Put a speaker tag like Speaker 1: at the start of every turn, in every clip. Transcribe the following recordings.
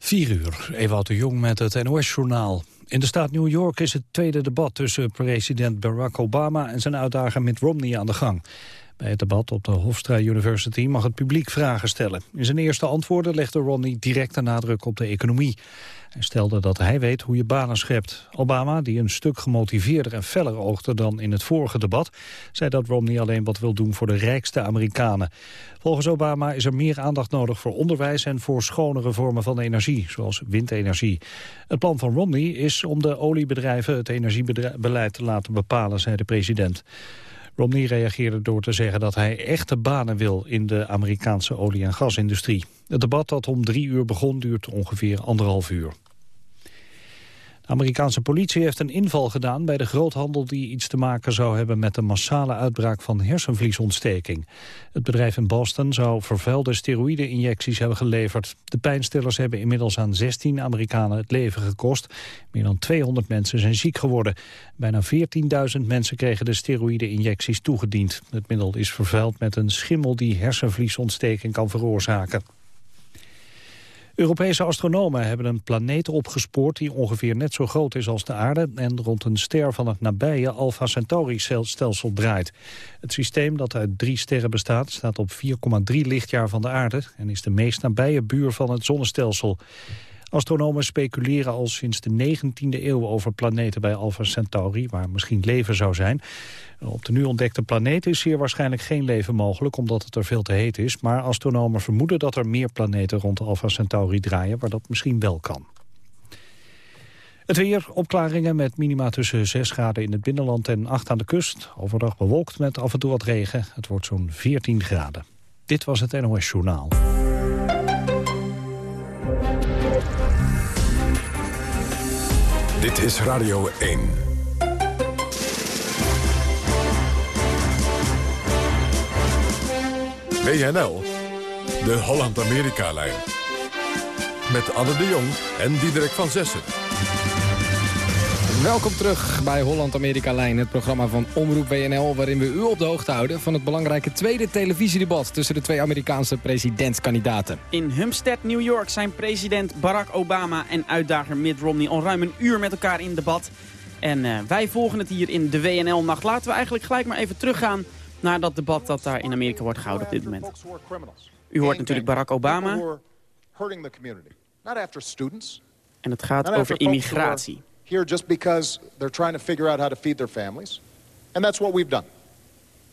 Speaker 1: 4 uur, Ewout de Jong met het NOS-journaal. In de staat New York is het tweede debat tussen president Barack Obama en zijn uitdager Mitt Romney aan de gang. Bij het debat op de Hofstra University mag het publiek vragen stellen. In zijn eerste antwoorden legde Romney direct de nadruk op de economie. Hij stelde dat hij weet hoe je banen schept. Obama, die een stuk gemotiveerder en feller oogde dan in het vorige debat... zei dat Romney alleen wat wil doen voor de rijkste Amerikanen. Volgens Obama is er meer aandacht nodig voor onderwijs... en voor schonere vormen van energie, zoals windenergie. Het plan van Romney is om de oliebedrijven het energiebeleid te laten bepalen, zei de president. Romney reageerde door te zeggen dat hij echte banen wil in de Amerikaanse olie- en gasindustrie. Het debat dat om drie uur begon duurt ongeveer anderhalf uur. Amerikaanse politie heeft een inval gedaan bij de groothandel die iets te maken zou hebben met de massale uitbraak van hersenvliesontsteking. Het bedrijf in Boston zou vervuilde steroïde-injecties hebben geleverd. De pijnstillers hebben inmiddels aan 16 Amerikanen het leven gekost. Meer dan 200 mensen zijn ziek geworden. Bijna 14.000 mensen kregen de steroïde-injecties toegediend. Het middel is vervuild met een schimmel die hersenvliesontsteking kan veroorzaken. Europese astronomen hebben een planeet opgespoord die ongeveer net zo groot is als de aarde en rond een ster van het nabije Alpha Centauri-stelsel draait. Het systeem dat uit drie sterren bestaat staat op 4,3 lichtjaar van de aarde en is de meest nabije buur van het zonnestelsel. Astronomen speculeren al sinds de 19e eeuw over planeten bij Alpha Centauri, waar misschien leven zou zijn. Op de nu ontdekte planeet is zeer waarschijnlijk geen leven mogelijk, omdat het er veel te heet is. Maar astronomen vermoeden dat er meer planeten rond Alpha Centauri draaien, waar dat misschien wel kan. Het weer, opklaringen met minima tussen 6 graden in het binnenland en 8 aan de kust. Overdag bewolkt met af en toe wat regen. Het wordt zo'n 14 graden. Dit was het NOS Journaal.
Speaker 2: Dit is Radio 1. WNL, de Holland-Amerika-lijn. Met Anne de Jong en Diederik van Zessen.
Speaker 3: Welkom terug bij Holland-Amerika-lijn, het programma van Omroep WNL... waarin we u op de hoogte houden van het belangrijke tweede televisiedebat... tussen de twee Amerikaanse presidentskandidaten.
Speaker 4: In Humstead, New York zijn president Barack Obama en uitdager Mitt Romney... al ruim een uur met elkaar in debat. En uh, wij volgen het hier in de WNL-nacht. Laten we eigenlijk gelijk maar even teruggaan naar dat debat dat daar in Amerika wordt gehouden op dit moment. U hoort natuurlijk Barack Obama. En het gaat over immigratie.
Speaker 5: Here just because they're trying to figure out how to feed their families. And that's what we've done.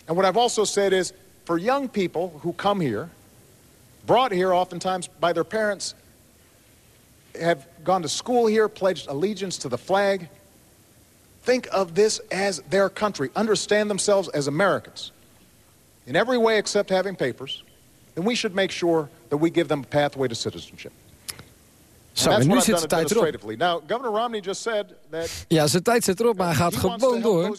Speaker 5: And what I've also said is, for young people who come here, brought here oftentimes by their parents, have gone to school here, pledged allegiance to the flag, think of this as their country, understand themselves as Americans in every way except having papers, then we should make sure that we give them a pathway to citizenship.
Speaker 3: Zo, en nu zit de tijd erop.
Speaker 5: Now, Governor Romney just said that
Speaker 3: ja, zijn tijd zit erop, maar hij gaat gewoon door.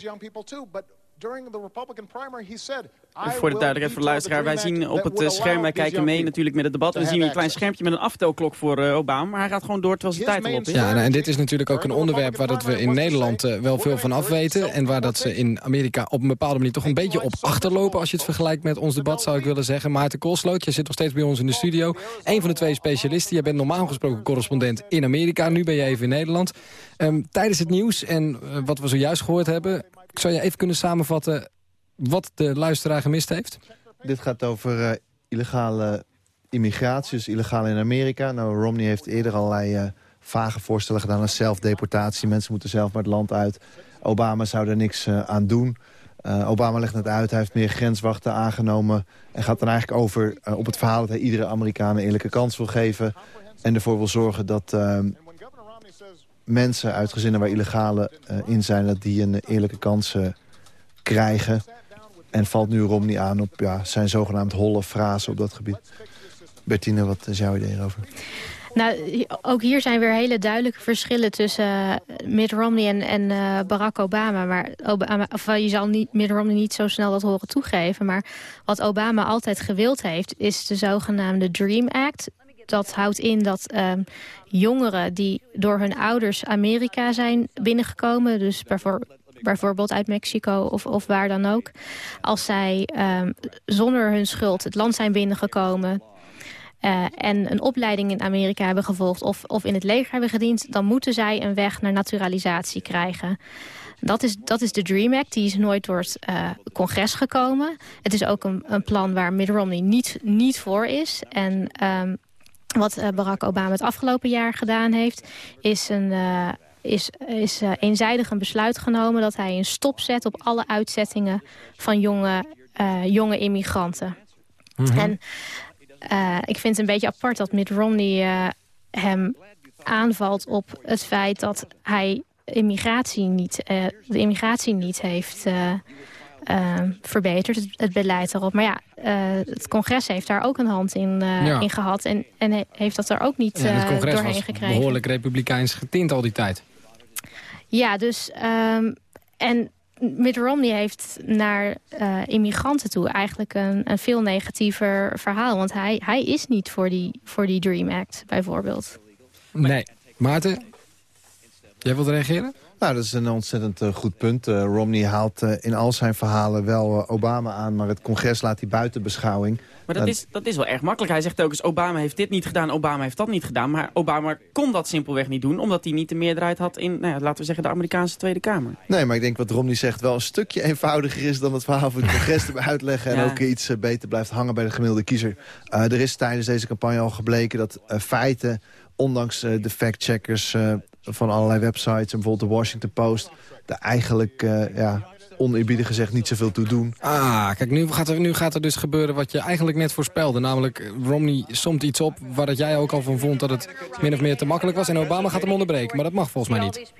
Speaker 4: Voor de duidelijkheid voor de luisteraar, wij zien op het scherm, wij kijken mee natuurlijk met het debat. En we zien een klein schermpje met een aftelklok voor uh, Obama, maar hij gaat gewoon door terwijl zijn tijd erop is.
Speaker 3: Ja, nou, en dit is natuurlijk ook een onderwerp waar dat we in Nederland uh, wel veel van afweten. En waar dat ze in Amerika op een bepaalde manier toch een beetje op achterlopen. Als je het vergelijkt met ons debat, zou ik willen zeggen. Maarten Koolsloot, je zit nog steeds bij ons in de studio. Een van de twee specialisten. Je bent normaal gesproken correspondent in Amerika. Nu ben je even in Nederland. Um, tijdens het nieuws en uh, wat we zojuist gehoord hebben... zou je even kunnen samenvatten wat de luisteraar gemist heeft?
Speaker 6: Dit gaat over uh, illegale immigratie, dus illegaal in Amerika. Nou, Romney heeft eerder allerlei uh, vage voorstellen gedaan aan zelfdeportatie. Mensen moeten zelf maar het land uit. Obama zou er niks uh, aan doen. Obama legt het uit, hij heeft meer grenswachten aangenomen... en gaat dan eigenlijk over op het verhaal dat hij iedere Amerikaan een eerlijke kans wil geven... en ervoor wil zorgen dat mensen uit gezinnen waar illegale in zijn... dat die een eerlijke kans krijgen... En valt nu Romney aan op ja, zijn zogenaamd holle frase op dat gebied. Bertine, wat is jouw idee erover?
Speaker 7: Nou, ook hier zijn weer hele duidelijke verschillen tussen uh, Mitt Romney en, en Barack Obama. Maar Obama, of, je zal niet, Mitt Romney niet zo snel dat horen toegeven. Maar wat Obama altijd gewild heeft, is de zogenaamde Dream Act. Dat houdt in dat um, jongeren die door hun ouders Amerika zijn binnengekomen... dus bijvoorbeeld uit Mexico of, of waar dan ook. Als zij um, zonder hun schuld het land zijn binnengekomen... en een opleiding in Amerika hebben gevolgd... Of, of in het leger hebben gediend... dan moeten zij een weg naar naturalisatie krijgen. Dat is, dat is de DREAM Act. Die is nooit door het uh, congres gekomen. Het is ook een, een plan waar Mitt Romney niet, niet voor is. En um, wat uh, Barack Obama het afgelopen jaar gedaan heeft... is een... Uh, is, is uh, eenzijdig een besluit genomen dat hij een stop zet op alle uitzettingen van jonge, uh, jonge immigranten. Mm -hmm. En uh, ik vind het een beetje apart dat Mitt Romney hem aanvalt op het feit dat hij immigratie niet, de immigratie niet heeft uh, verbeterd, het, beleid erop. Maar ja, uh, het congres heeft daar ook een hand in, uh, ja. in gehad. En, en heeft dat er ook niet ja, het congres doorheen
Speaker 3: was
Speaker 7: gekregen.
Speaker 3: behoorlijk republikeins getint al die tijd.
Speaker 7: Ja, dus... Um, en Mitt Romney heeft naar immigranten toe eigenlijk een, een veel negatiever verhaal. Want hij, hij is niet voor die, voor die Dream Act, bijvoorbeeld.
Speaker 3: Nee. Maarten, jij wilt reageren?
Speaker 6: Nou, dat is een ontzettend uh, goed punt. Uh, Romney haalt uh, in al zijn verhalen wel Obama aan... maar het congres laat hij buiten beschouwing.
Speaker 4: Maar dat, is, dat is wel erg makkelijk. Hij zegt ook eens, Obama heeft dit niet gedaan, Obama heeft dat niet gedaan. Maar Obama kon dat simpelweg niet doen... omdat hij niet de meerderheid had in, nou ja, laten we zeggen, de Amerikaanse Tweede Kamer.
Speaker 6: Nee, maar ik denk wat Romney zegt wel een stukje eenvoudiger is... dan het verhaal van het congres te uitleggen... en ja. ook iets beter blijft hangen bij de gemiddelde kiezer. er is tijdens deze campagne al gebleken dat feiten ondanks de factcheckers uh, van allerlei websites... en bijvoorbeeld de Washington Post... er eigenlijk, uh, ja, oneerbiedig gezegd, niet zoveel toe doen.
Speaker 3: Ah, kijk, nu gaat, er, nu gaat er dus gebeuren wat je eigenlijk net voorspelde. Namelijk, Romney somt iets op waar dat jij ook al van vond... dat het min of meer te makkelijk was. En Obama gaat hem onderbreken, maar dat mag volgens mij niet.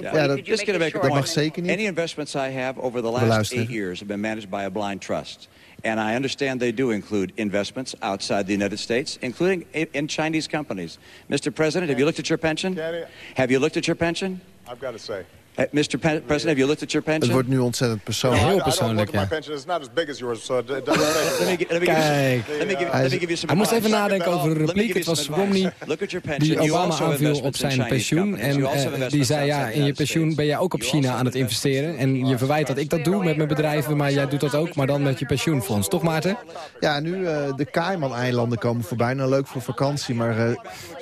Speaker 6: Ja, dat, dat mag zeker niet.
Speaker 8: Any investments I have over the last eight years... have been managed by a blind trust. And I understand they do include investments outside the United States, including in Chinese companies. Mr. President, have you looked at your pension? Have you looked at your pension?
Speaker 5: I've got to say.
Speaker 8: Uh, Mr. President, have you looked at your pension?
Speaker 6: Het wordt nu ontzettend persoonlijk.
Speaker 5: No,
Speaker 3: Heel persoonlijk,
Speaker 8: me
Speaker 3: Kijk, hij moest even nadenken over de repliek. Het was Romney die Obama aanviel op zijn pensioen. En uh, die zei, ja, in je pensioen ben jij ook op China aan het investeren. En je verwijt dat ik dat doe met mijn bedrijven, maar jij doet dat ook, maar dan met je pensioenfonds. Toch, Maarten?
Speaker 6: Ja, nu uh, de Cayman-eilanden komen voorbij. Nou, leuk voor vakantie, maar uh,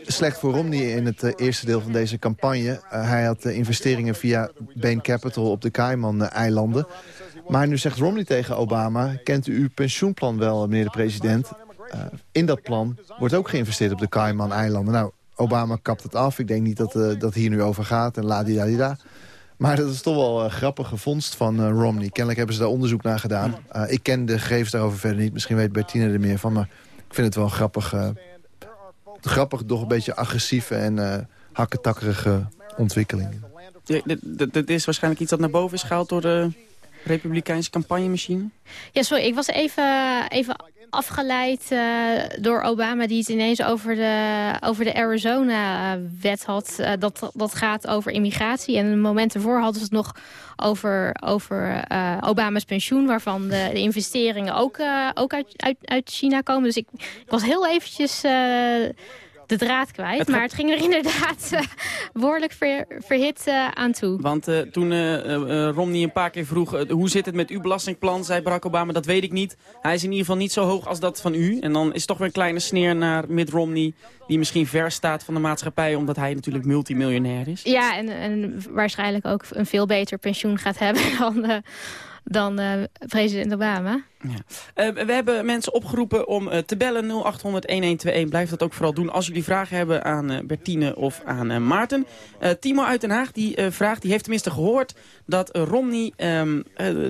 Speaker 6: slecht voor Romney in het uh, eerste deel van deze campagne. hij had investeringen via Bain Capital op de Cayman-eilanden. Maar nu zegt Romney tegen Obama... kent u uw pensioenplan wel, meneer de president? Uh, in dat plan wordt ook geïnvesteerd op de Cayman-eilanden. Nou, Obama kapt het af. Ik denk niet dat uh, dat hier nu over gaat. En la di da di da. Maar dat is toch wel een grappige vondst van Romney. Kennelijk hebben ze daar onderzoek naar gedaan. Ik ken de gegevens daarover verder niet. Misschien weet Bertine er meer van. Maar ik vind het wel grappig. Uh, grappig, toch een beetje agressieve en hakketakkerige ontwikkelingen.
Speaker 4: Dit is waarschijnlijk iets dat naar boven is gehaald door de Republikeinse campagnemachine?
Speaker 7: Ja, sorry, ik was even, even afgeleid uh, door Obama... die het ineens over de, over de Arizona-wet had. Uh, dat, dat gaat over immigratie. En een moment ervoor hadden ze het nog over, over uh, Obama's pensioen... waarvan de, de investeringen ook, ook uit, uit, uit China komen. Dus ik, ik was heel eventjes de draad kwijt. Het maar het ging er inderdaad uh, behoorlijk ver, verhit uh, aan toe.
Speaker 4: Want uh, toen Romney een paar keer vroeg... hoe zit het met uw belastingplan, zei Barack Obama, dat weet ik niet. Hij is in ieder geval niet zo hoog als dat van u. En dan is toch weer een kleine sneer naar Mitt Romney... die misschien ver staat van de maatschappij... omdat hij natuurlijk multimiljonair is.
Speaker 7: Ja, en, en waarschijnlijk ook een veel beter pensioen gaat hebben dan dan uh, president Obama.
Speaker 4: Ja. Uh, we hebben mensen opgeroepen om uh, te bellen 0800-1121. Blijf dat ook vooral doen als jullie vragen hebben aan Bertine of aan Maarten. Timo uit Den Haag die vraagt, die heeft tenminste gehoord... dat Romney um,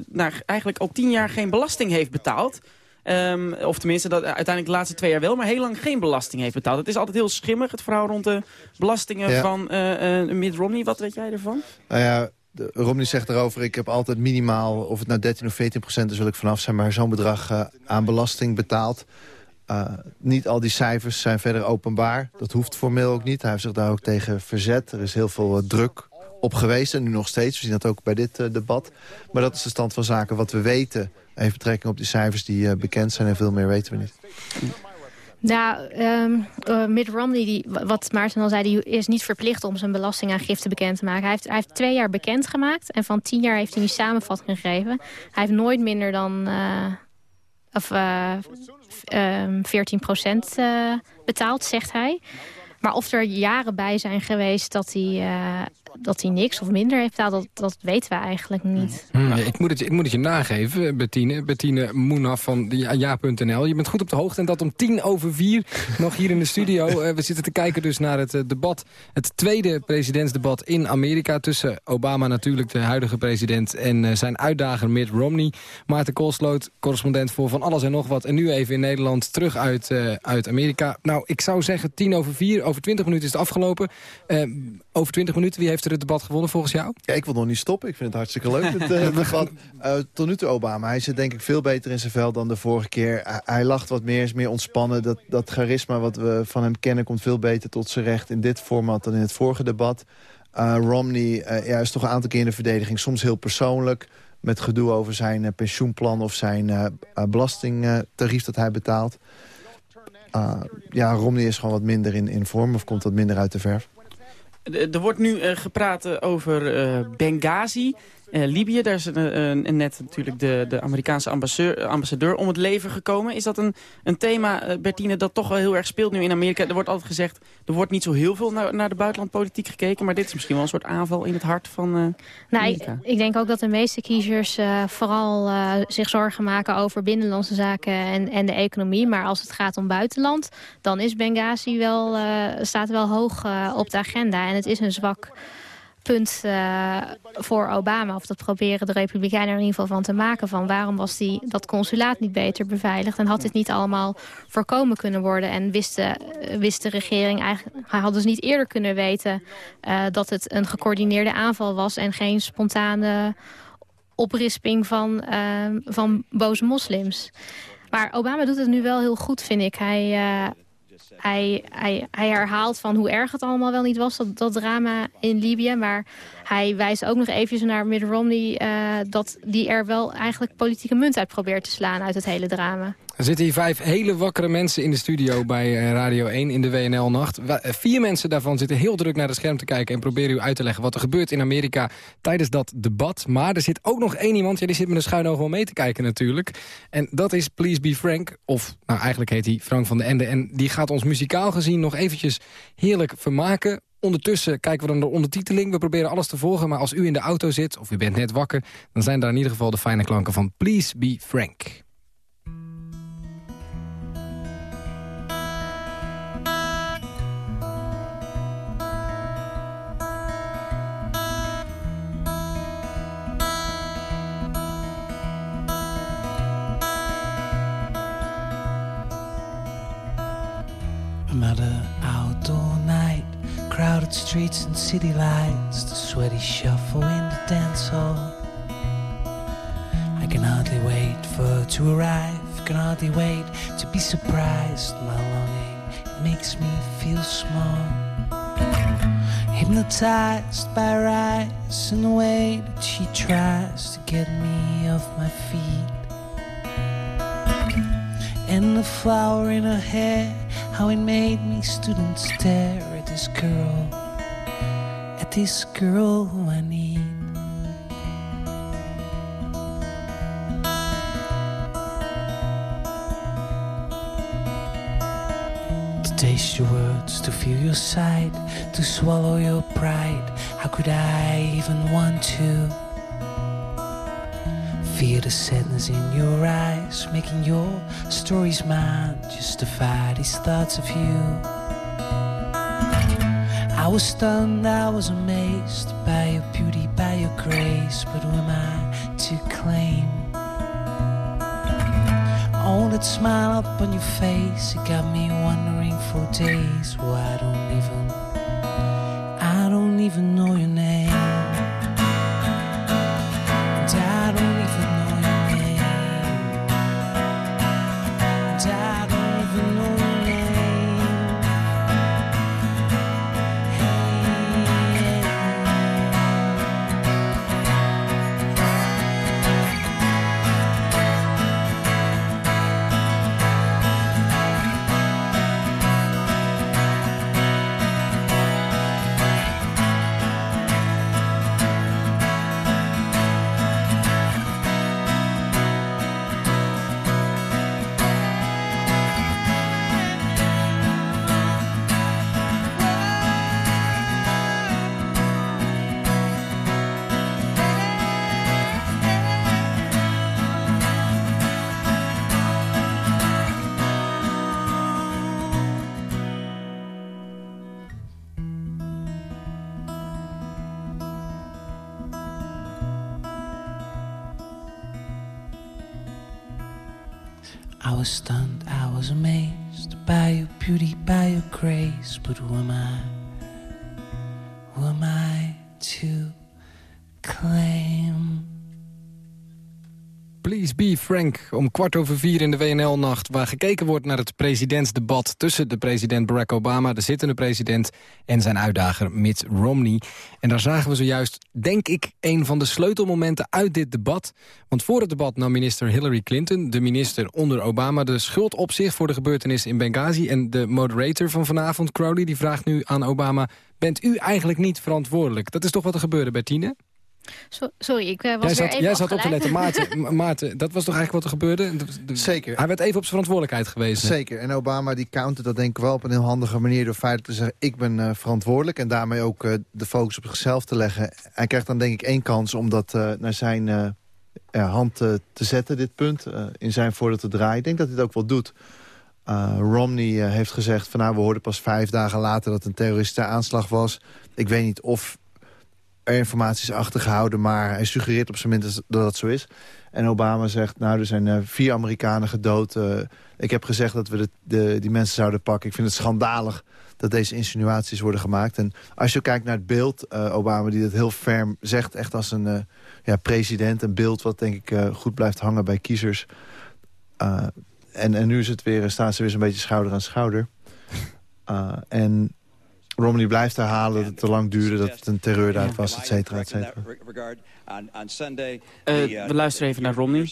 Speaker 4: nou, eigenlijk al tien jaar geen belasting heeft betaald. Um, of tenminste, dat uiteindelijk de laatste twee jaar wel, maar heel lang geen belasting heeft betaald. Het is altijd heel schimmig, het verhaal rond de belastingen ja. van Mitt Romney. Wat weet jij ervan?
Speaker 6: Nou ja, de, Romney zegt erover, ik heb altijd minimaal, of het nou 13 of 14 procent is, wil ik vanaf zijn, maar zo'n bedrag uh, aan belasting betaald. Uh, niet al die cijfers zijn verder openbaar. Dat hoeft formeel ook niet. Hij heeft zich daar ook tegen verzet. Er is heel veel uh, druk op geweest en nu nog steeds. We zien dat ook bij dit debat. Maar dat is de stand van zaken. Wat we weten heeft betrekking op die cijfers die bekend zijn en veel meer weten we niet.
Speaker 7: Nou, um, uh, Mitt Romney, die, wat Maarten al zei, die is niet verplicht om zijn belastingaangifte bekend te maken. Hij heeft, hij heeft twee jaar bekendgemaakt en van tien jaar heeft hij een samenvatting gegeven. Hij heeft nooit minder dan, uh, of, 14 procent betaald, zegt hij. Maar of er jaren bij zijn geweest dat hij, dat hij niks of minder heeft betaald, dat, dat weten we eigenlijk niet.
Speaker 3: Hmm, ik, moet het, ik moet het je nageven, Bettine. Bettine Moenaf van ja.nl. Je bent goed op de hoogte en dat om tien over vier nog hier in de studio. Uh, we zitten te kijken dus naar het uh, debat, het tweede presidentsdebat in Amerika... tussen Obama natuurlijk, de huidige president, en uh, zijn uitdager Mitt Romney. Maarten Koolsloot, correspondent voor Van Alles en Nog Wat. En nu even in Nederland, terug uit, uit Amerika. Nou, ik zou zeggen tien over vier, over twintig minuten is het afgelopen. Over twintig minuten, wie heeft er het debat gewonnen volgens jou?
Speaker 6: Ja, ik wil nog niet stoppen. Ik vind het hartstikke leuk, het uh, debat. Uh, tot nu toe Obama. Hij zit denk ik veel beter in zijn vel dan de vorige keer. Hij, hij lacht wat meer, is meer ontspannen. Dat, dat charisma wat we van hem kennen komt veel beter tot zijn recht in dit format dan in het vorige debat. Uh, Romney ja, is toch een aantal keer in de verdediging. Soms heel persoonlijk met gedoe over zijn pensioenplan of zijn belastingtarief dat hij betaalt. ja, Romney is gewoon wat minder in, in vorm of komt wat minder uit de verf.
Speaker 4: Er wordt nu uh, gepraat over uh, Benghazi. Uh, Libië, daar is uh, net natuurlijk de, de Amerikaanse ambassadeur, ambassadeur, om het leven gekomen. Is dat een, een thema, uh, Bertine, dat toch wel heel erg speelt nu in Amerika? Er wordt altijd gezegd, er wordt niet zo heel veel naar, naar de buitenlandpolitiek gekeken. Maar dit is misschien wel een soort aanval in het hart van uh, nou,
Speaker 7: ik, ik, denk ook dat de meeste kiezers vooral zich zorgen maken over binnenlandse zaken en, en de economie. Maar als het gaat om buitenland, dan is Benghazi wel, staat wel hoog op de agenda. En het is een zwak punt uh, voor Obama. Of dat proberen de Republikeinen er in ieder geval van te maken. Van waarom was die, dat consulaat niet beter beveiligd? En had dit niet allemaal voorkomen kunnen worden? En wist de, wist de regering eigenlijk... Hadden dus niet eerder kunnen weten uh, dat het een gecoördineerde aanval was... en geen spontane oprisping van, van boze moslims. Maar Obama doet het nu wel heel goed, vind ik. Hij hij, hij, hij herhaalt van hoe erg het allemaal wel niet was, dat, dat drama in Libië. Maar hij wijst ook nog even naar Mitt Romney... Uh, dat die er wel eigenlijk politieke munt uit probeert te slaan uit het hele drama.
Speaker 3: Er zitten hier vijf hele wakkere mensen in de studio bij eh, Radio 1 in de WNL-nacht. Eh, vier mensen daarvan zitten heel druk naar het scherm te kijken... en proberen u uit te leggen wat er gebeurt in Amerika tijdens dat debat. Maar er zit ook nog één iemand, die zit met een schuin oog wel mee te kijken natuurlijk. En dat is Please Be Frank, of nou eigenlijk heet hij Frank van den Ende. En die gaat ons muzikaal gezien nog eventjes heerlijk vermaken. Ondertussen kijken we dan de ondertiteling. We proberen alles te volgen, maar als u in de auto zit... of u bent net wakker, dan zijn daar in ieder geval de fijne klanken van Please Be Frank. Crowded streets and city lights, the sweaty shuffle in the dance hall. I can hardly wait for her to arrive, can hardly wait to be surprised. My longing makes me feel small. Hypnotized by her eyes and the way that she tries to get me off my feet. And the flower in her hair, how it made me student stare at this girl, at this girl who I need. To taste your words, to feel your sight, to swallow your pride. How could I even want to? Feel the sadness in your eyes, making your stories mine. Justify these thoughts of you. I was stunned, I was amazed by your beauty, by your grace. But who am I to claim? Oh, that smile up on your face, it got me wondering for days. Why don't
Speaker 9: was stunned, I was amazed by your beauty, by your grace. But who am I? Who am I to claim?
Speaker 3: Please be Frank, om kwart over vier in de WNL-nacht... waar gekeken wordt naar het presidentsdebat tussen de president Barack Obama... de zittende president en zijn uitdager Mitt Romney. En daar zagen we zojuist, denk ik, een van de sleutelmomenten uit dit debat. Want voor het debat nam minister Hillary Clinton, de minister onder Obama... de schuld op zich voor de gebeurtenissen in Benghazi. En de moderator van vanavond, Crowley, die vraagt nu aan Obama... bent u eigenlijk niet verantwoordelijk? Dat is toch wat er gebeurde, Bertine?
Speaker 7: Sorry, ik uh, was jij
Speaker 3: zat,
Speaker 7: even
Speaker 3: Jij zat op te letten. Maarten, Maarten, dat was toch eigenlijk wat er gebeurde?
Speaker 6: Zeker.
Speaker 3: Hij werd even op zijn verantwoordelijkheid gewezen.
Speaker 6: Zeker. En Obama die counter dat denk ik wel op een heel handige manier... door feitelijk te zeggen, ik ben uh, verantwoordelijk... en daarmee ook uh, de focus op zichzelf te leggen. Hij krijgt dan denk ik één kans om dat naar zijn hand te zetten, dit punt. in zijn voordeel te draaien. Ik denk dat hij het ook wel doet. Romney heeft gezegd van nou, we hoorden pas vijf dagen later... dat een terroristische aanslag was. Ik weet niet of er informatie is achtergehouden... maar hij suggereert op zijn minst dat dat zo is. En Obama zegt, nou, er zijn uh, vier Amerikanen gedood. Uh, ik heb gezegd dat we de, die mensen zouden pakken. Ik vind het schandalig dat deze insinuaties worden gemaakt. En als je kijkt naar het beeld, uh, Obama die dat heel ferm zegt... echt als een ja, president, een beeld wat denk ik goed blijft hangen bij kiezers. en, en nu is het weer, staan ze weer zo'n beetje schouder aan schouder. en Romney blijft herhalen dat het te lang duurde, dat het een terreurdaad was, et cetera, et cetera.
Speaker 4: Uh, we luisteren even naar Romney.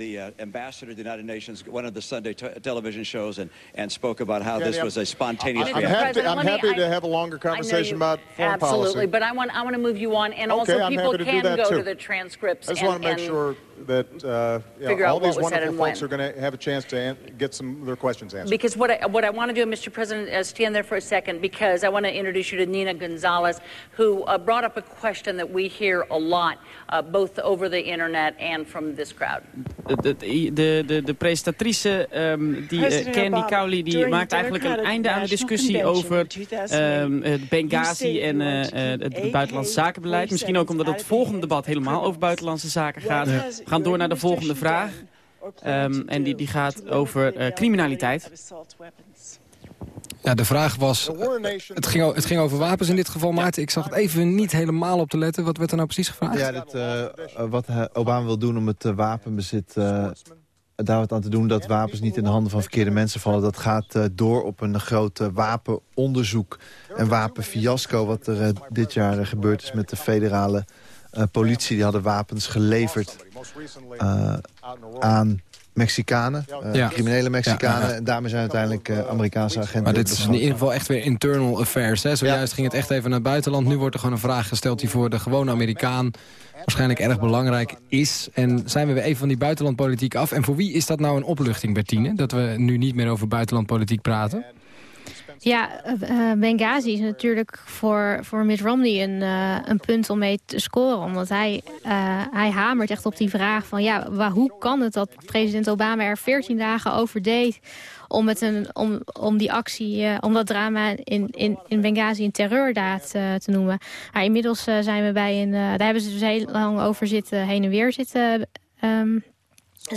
Speaker 8: Excuse me. The uh, ambassador of the United Nations, one of the Sunday television shows, and, and spoke about how this was a spontaneous
Speaker 5: I'm happy, I'm happy to have a longer conversation about foreign
Speaker 10: absolutely,
Speaker 5: policy.
Speaker 10: but I want I want to move you on, and
Speaker 5: okay,
Speaker 10: also people
Speaker 5: happy to
Speaker 10: can go
Speaker 5: too.
Speaker 10: to the transcripts.
Speaker 5: I just
Speaker 10: and,
Speaker 5: want to make sure that uh, you know, all these wonderful folks are going to have a chance to get some of their questions answered.
Speaker 10: Because what I, what I want to do, Mr. President, is stand there for a second because I want to introduce you to Nina Gonzalez, who uh, brought up a question that we hear a lot, uh, both over the internet and from this crowd.
Speaker 4: De, de, de, de presentatrice, um, die, uh, Candy Cowley, die maakt eigenlijk een einde aan de discussie over um, Benghazi en uh, het buitenlandse zakenbeleid. Misschien ook omdat het volgende debat helemaal over buitenlandse zaken gaat. We gaan door naar de volgende vraag. Um, en die, die gaat over criminaliteit.
Speaker 3: Ja, de vraag was... Het ging, het ging over wapens in dit geval, Maarten. Ik zag het even niet helemaal op te letten. Wat werd er nou precies gevraagd?
Speaker 6: Ja, dit, uh, wat Obama wil doen om het uh, wapenbezit... Uh, daar wat aan te doen dat wapens niet in de handen van verkeerde mensen vallen. Dat gaat uh, door op een groot wapenonderzoek en wapenfiasco... wat er dit jaar gebeurd is met de federale politie. Die hadden wapens geleverd aan Mexicanen, uh, ja. criminele Mexicanen. Ja, ja, en daarmee zijn uiteindelijk uh, Amerikaanse agenten
Speaker 3: Maar dit is in ieder geval echt weer internal affairs. Hè? Zojuist ging het echt even naar het buitenland. Nu wordt er gewoon een vraag gesteld die voor de gewone Amerikaan waarschijnlijk erg belangrijk is. En zijn we weer even van die buitenlandpolitiek af. En voor wie is dat nou een opluchting, Bertine? Dat we nu niet meer over buitenlandpolitiek praten?
Speaker 7: Ja, uh, Benghazi is natuurlijk voor, voor Mitt Romney een, uh, een punt om mee te scoren. Omdat hij, hij hamert echt op die vraag van... ja, waar, hoe kan het dat president Obama er 14 dagen over deed... om, met een, om, om die actie, om dat drama in, in, in Benghazi een terreurdaad te noemen. Maar inmiddels zijn we bij een... daar hebben ze dus heel lang over zitten, heen en weer zitten... Um,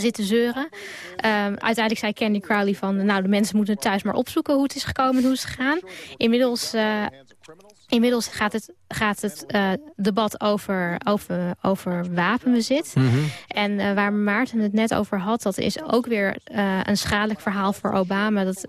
Speaker 7: zitten zeuren. Um, uiteindelijk zei Candy Crowley van... nou, de mensen moeten thuis maar opzoeken hoe het is gekomen en hoe het is gegaan. Inmiddels, uh, inmiddels gaat het, gaat het uh, debat over, over, over wapenbezit. Mm -hmm. En uh, waar Maarten het net over had... dat is ook weer een schadelijk verhaal voor Obama. Dat,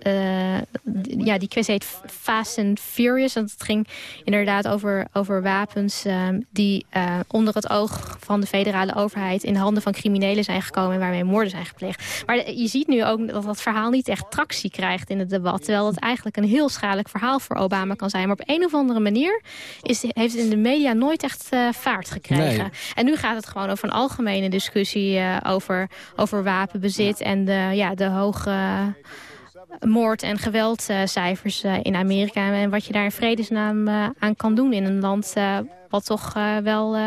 Speaker 7: ja, die kwestie heet Fast and Furious. Want het ging inderdaad over, over wapens... die onder het oog van de federale overheid... in de handen van criminelen zijn gekomen... en waarmee moorden zijn gepleegd. Maar je ziet nu ook dat dat verhaal niet echt tractie krijgt in het debat. Terwijl het eigenlijk een heel schadelijk verhaal voor Obama kan zijn. Maar op een of andere manier is, heeft het in de media nooit echt uh, vaart gekregen. Nee. En nu gaat het gewoon over een algemene discussie uh, over, over wapenbezit... Ja. en de, ja, de hoge moord- en geweldcijfers uh, in Amerika. En wat je daar in vredesnaam aan kan doen in een land wat toch wel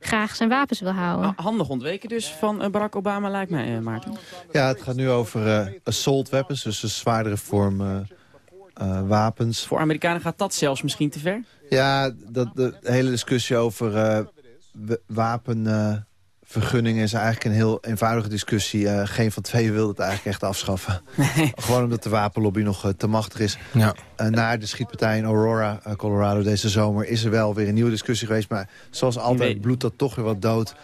Speaker 7: graag zijn wapens wil houden.
Speaker 4: Handig ontweken dus van Barack Obama, lijkt mij, uh, Maarten.
Speaker 6: Ja, het gaat nu over uh, assault weapons, dus een zwaardere vorm uh, wapens.
Speaker 4: Voor Amerikanen gaat dat zelfs misschien te ver?
Speaker 6: Ja, dat, de hele discussie over wapen vergunningen is eigenlijk een heel eenvoudige discussie. geen van twee wil het eigenlijk echt afschaffen. Gewoon omdat de wapenlobby nog te machtig is. Ja. na de schietpartij in Aurora, Colorado deze zomer... is er wel weer een nieuwe discussie geweest. Maar zoals altijd bloedt dat toch weer wat dood.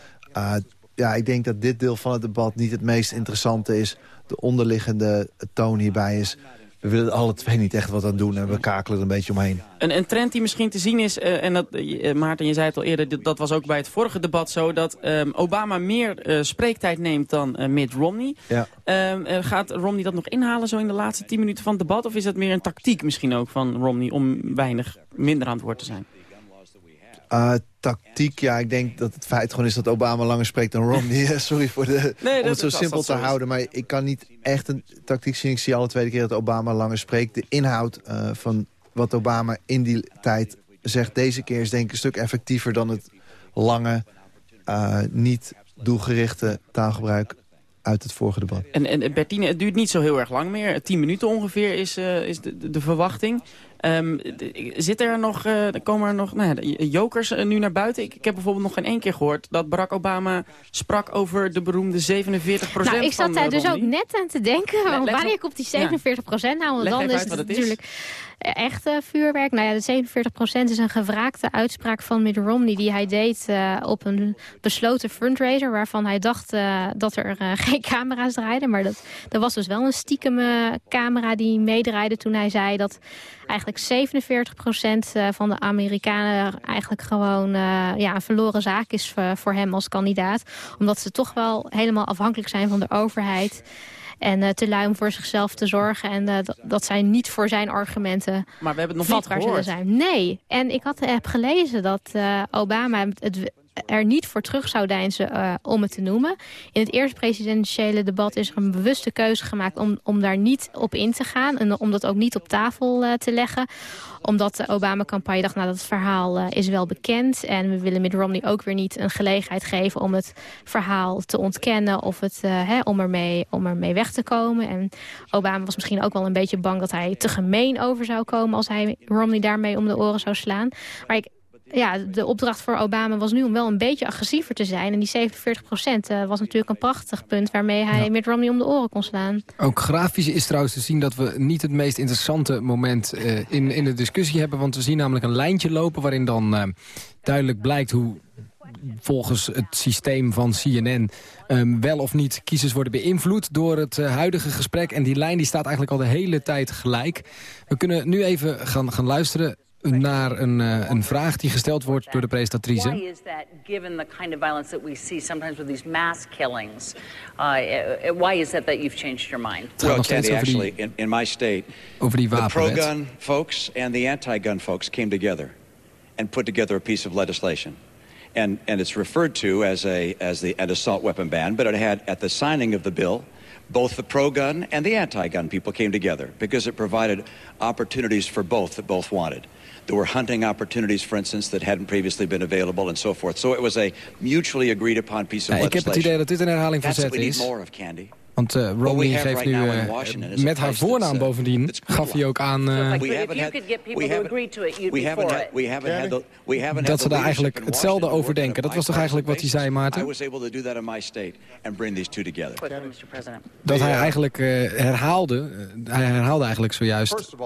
Speaker 6: ja, ik denk dat dit deel van het debat niet het meest interessante is. De onderliggende toon hierbij is we willen alle twee niet echt wat aan doen en we kakelen er een beetje omheen.
Speaker 4: Een, een trend die misschien te zien is, uh, en dat, uh, Maarten, je zei het al eerder, dat was ook bij het vorige debat zo, dat um, Obama meer uh, spreektijd neemt dan Mitt Romney. Ja. Um, gaat Romney dat nog inhalen zo in de laatste tien minuten van het debat? Of is dat meer een tactiek misschien ook van Romney om weinig minder aan het woord te zijn?
Speaker 6: Uh, tactiek, ja, ik denk dat het feit gewoon is dat Obama langer spreekt dan Romney. Sorry voor de, nee, om het zo simpel te houden. Maar ik kan niet echt een tactiek zien. Ik zie alle tweede keer dat Obama langer spreekt. De inhoud uh, van wat Obama in die tijd zegt deze keer... is denk ik een stuk effectiever dan het lange, uh, niet doelgerichte taalgebruik uit het vorige debat.
Speaker 4: En, en Bertine, het duurt niet zo heel erg lang meer. Tien minuten ongeveer is, uh, is de, de, verwachting. Um, zit er nog, uh, komen er nog nou ja, jokers uh, nu naar buiten? Ik, ik, heb bijvoorbeeld nog geen één keer gehoord dat Barack Obama sprak over de beroemde 47 procent.
Speaker 7: Nou, ik zat daar dus ook net aan te denken. wanneer komt die 47 procent nou? Want dan is het natuurlijk echte vuurwerk. Nou ja, de 47 procent is een gevraagde uitspraak van Mitt Romney... die hij deed uh, op een besloten fundraiser... waarvan hij dacht uh, dat er uh, geen camera's draaiden. Maar dat, er was dus wel een stiekem camera die meedraaide toen hij zei... dat eigenlijk 47 procent van de Amerikanen eigenlijk gewoon ja, een verloren zaak is voor hem als kandidaat. Omdat ze toch wel helemaal afhankelijk zijn van de overheid... En uh, te lui om voor zichzelf te zorgen. En uh, dat zijn niet voor zijn argumenten
Speaker 4: Maar we hebben het nog niet gehoord.
Speaker 7: Zijn. Nee. En ik had, heb gelezen dat uh, Obama het er niet voor terug zou deinzen uh, om het te noemen. In het eerste presidentiële debat is er een bewuste keuze gemaakt om, om daar niet op in te gaan. En om dat ook niet op tafel uh, te leggen. Omdat de Obama-campagne dacht, nou dat verhaal uh, is wel bekend. En we willen Mitt Romney ook weer niet een gelegenheid geven om het verhaal te ontkennen. Of het, hè, om, ermee, om ermee weg te komen. En Obama was misschien ook wel een beetje bang dat hij te gemeen over zou komen als hij Romney daarmee om de oren zou slaan. Maar ik, ja, de opdracht voor Obama was nu om wel een beetje agressiever te zijn. En die 47 procent uh, was natuurlijk een prachtig punt... waarmee hij ja. Mitt Romney om de oren kon slaan.
Speaker 3: Ook grafisch is trouwens te zien dat we niet het meest interessante moment uh, in, in de discussie hebben. Want we zien namelijk een lijntje lopen waarin dan uh, duidelijk blijkt hoe volgens het systeem van CNN um, wel of niet kiezers worden beïnvloed door het uh, huidige gesprek. En die lijn die staat eigenlijk al de hele tijd gelijk. We kunnen nu even gaan, gaan luisteren naar een, uh, een vraag die gesteld wordt door de presentatrice. Why is that given the kind of violence that we see sometimes with these mass killings? Uh, why is that that you've changed your mind?
Speaker 8: Well, Candy, actually, in, in my state, over die the pro-gun folks and the anti-gun folks came together and put together a piece of legislation. And, and it's referred to as, a, as the, an assault weapon ban, but it had, at the signing of the bill, both the pro-gun and the anti-gun people came together because it provided opportunities for both that both wanted. There were hunting opportunities, for instance, that hadn't previously been available and so forth. So it was a mutually agreed upon piece of
Speaker 3: ja,
Speaker 8: legislation. Ik
Speaker 3: heb het idee dat dit een herhaling van zet is.
Speaker 8: More of, Candy.
Speaker 3: Want uh, Romney geeft nu uh, met haar voornaam bovendien, gaf hij ook aan uh, dat ze daar eigenlijk hetzelfde over denken. Dat was toch eigenlijk wat hij zei, Maarten? Dat hij eigenlijk herhaalde, hij herhaalde eigenlijk zojuist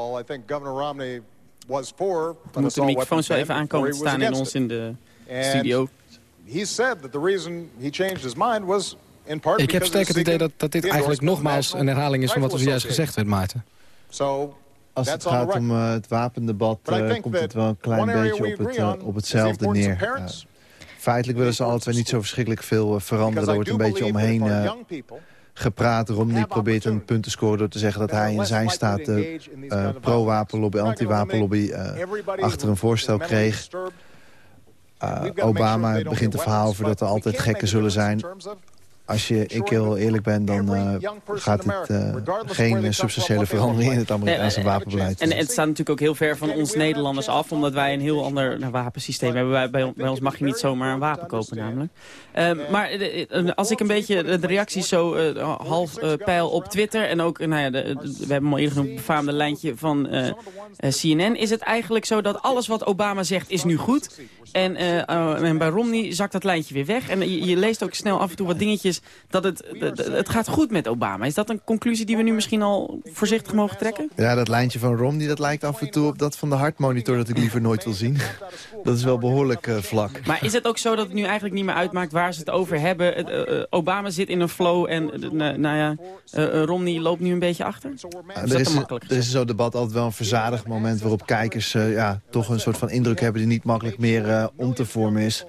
Speaker 4: We moeten de microfoons zo even aankomen te staan in ons in de studio.
Speaker 5: He said that the reason he changed his mind was in part
Speaker 3: Ik heb sterk het idee dat, dat dit eigenlijk nogmaals een herhaling is van wat er zojuist gezegd werd, Maarten.
Speaker 6: So, Als het gaat om uh, het wapendebat uh, komt het wel een klein beetje op, het, uh, op hetzelfde neer. feitelijk willen ze alle twee niet zo verschrikkelijk veel veranderen. Er wordt een beetje omheen gepraat. Romney probeert een punt te scoren door te zeggen dat hij in zijn staat de uh, pro-wapenlobby, anti-wapenlobby uh, achter een voorstel kreeg. Obama begint een verhaal over dat er altijd gekken zullen zijn. Als je, ik heel eerlijk ben, dan uh, gaat dit uh, geen substantiële verandering in het Amerikaanse wapenbeleid.
Speaker 4: En, het staat natuurlijk ook heel ver van ons Nederlanders af, omdat wij een heel ander nou, wapensysteem hebben. Bij, bij, bij, ons mag je niet zomaar een wapen kopen namelijk. Uh, maar als ik een beetje de reacties zo half pijl op Twitter en ook, nou ja, de, we hebben al eerder genoemd, het befaamde lijntje van CNN, is het eigenlijk zo dat alles wat Obama zegt is nu goed. En, en bij Romney zakt dat lijntje weer weg. En je, je leest ook snel af en toe wat dingetjes dat het, het gaat goed met Obama. Is dat een conclusie die we nu misschien al voorzichtig mogen trekken?
Speaker 6: Ja, dat lijntje van Romney dat lijkt af en toe op dat van de hartmonitor... dat ik liever nooit wil zien. Dat is wel behoorlijk uh, vlak.
Speaker 4: Maar is het ook zo dat het nu eigenlijk niet meer uitmaakt waar ze het over hebben? Eh, eh, Obama zit in een flow en nou ja, Romney loopt nu een beetje achter? Is
Speaker 6: er, is, er is zo'n debat altijd wel een verzadigd moment... waarop kijkers ja, toch een soort van indruk hebben... die niet makkelijk meer om te vormen is...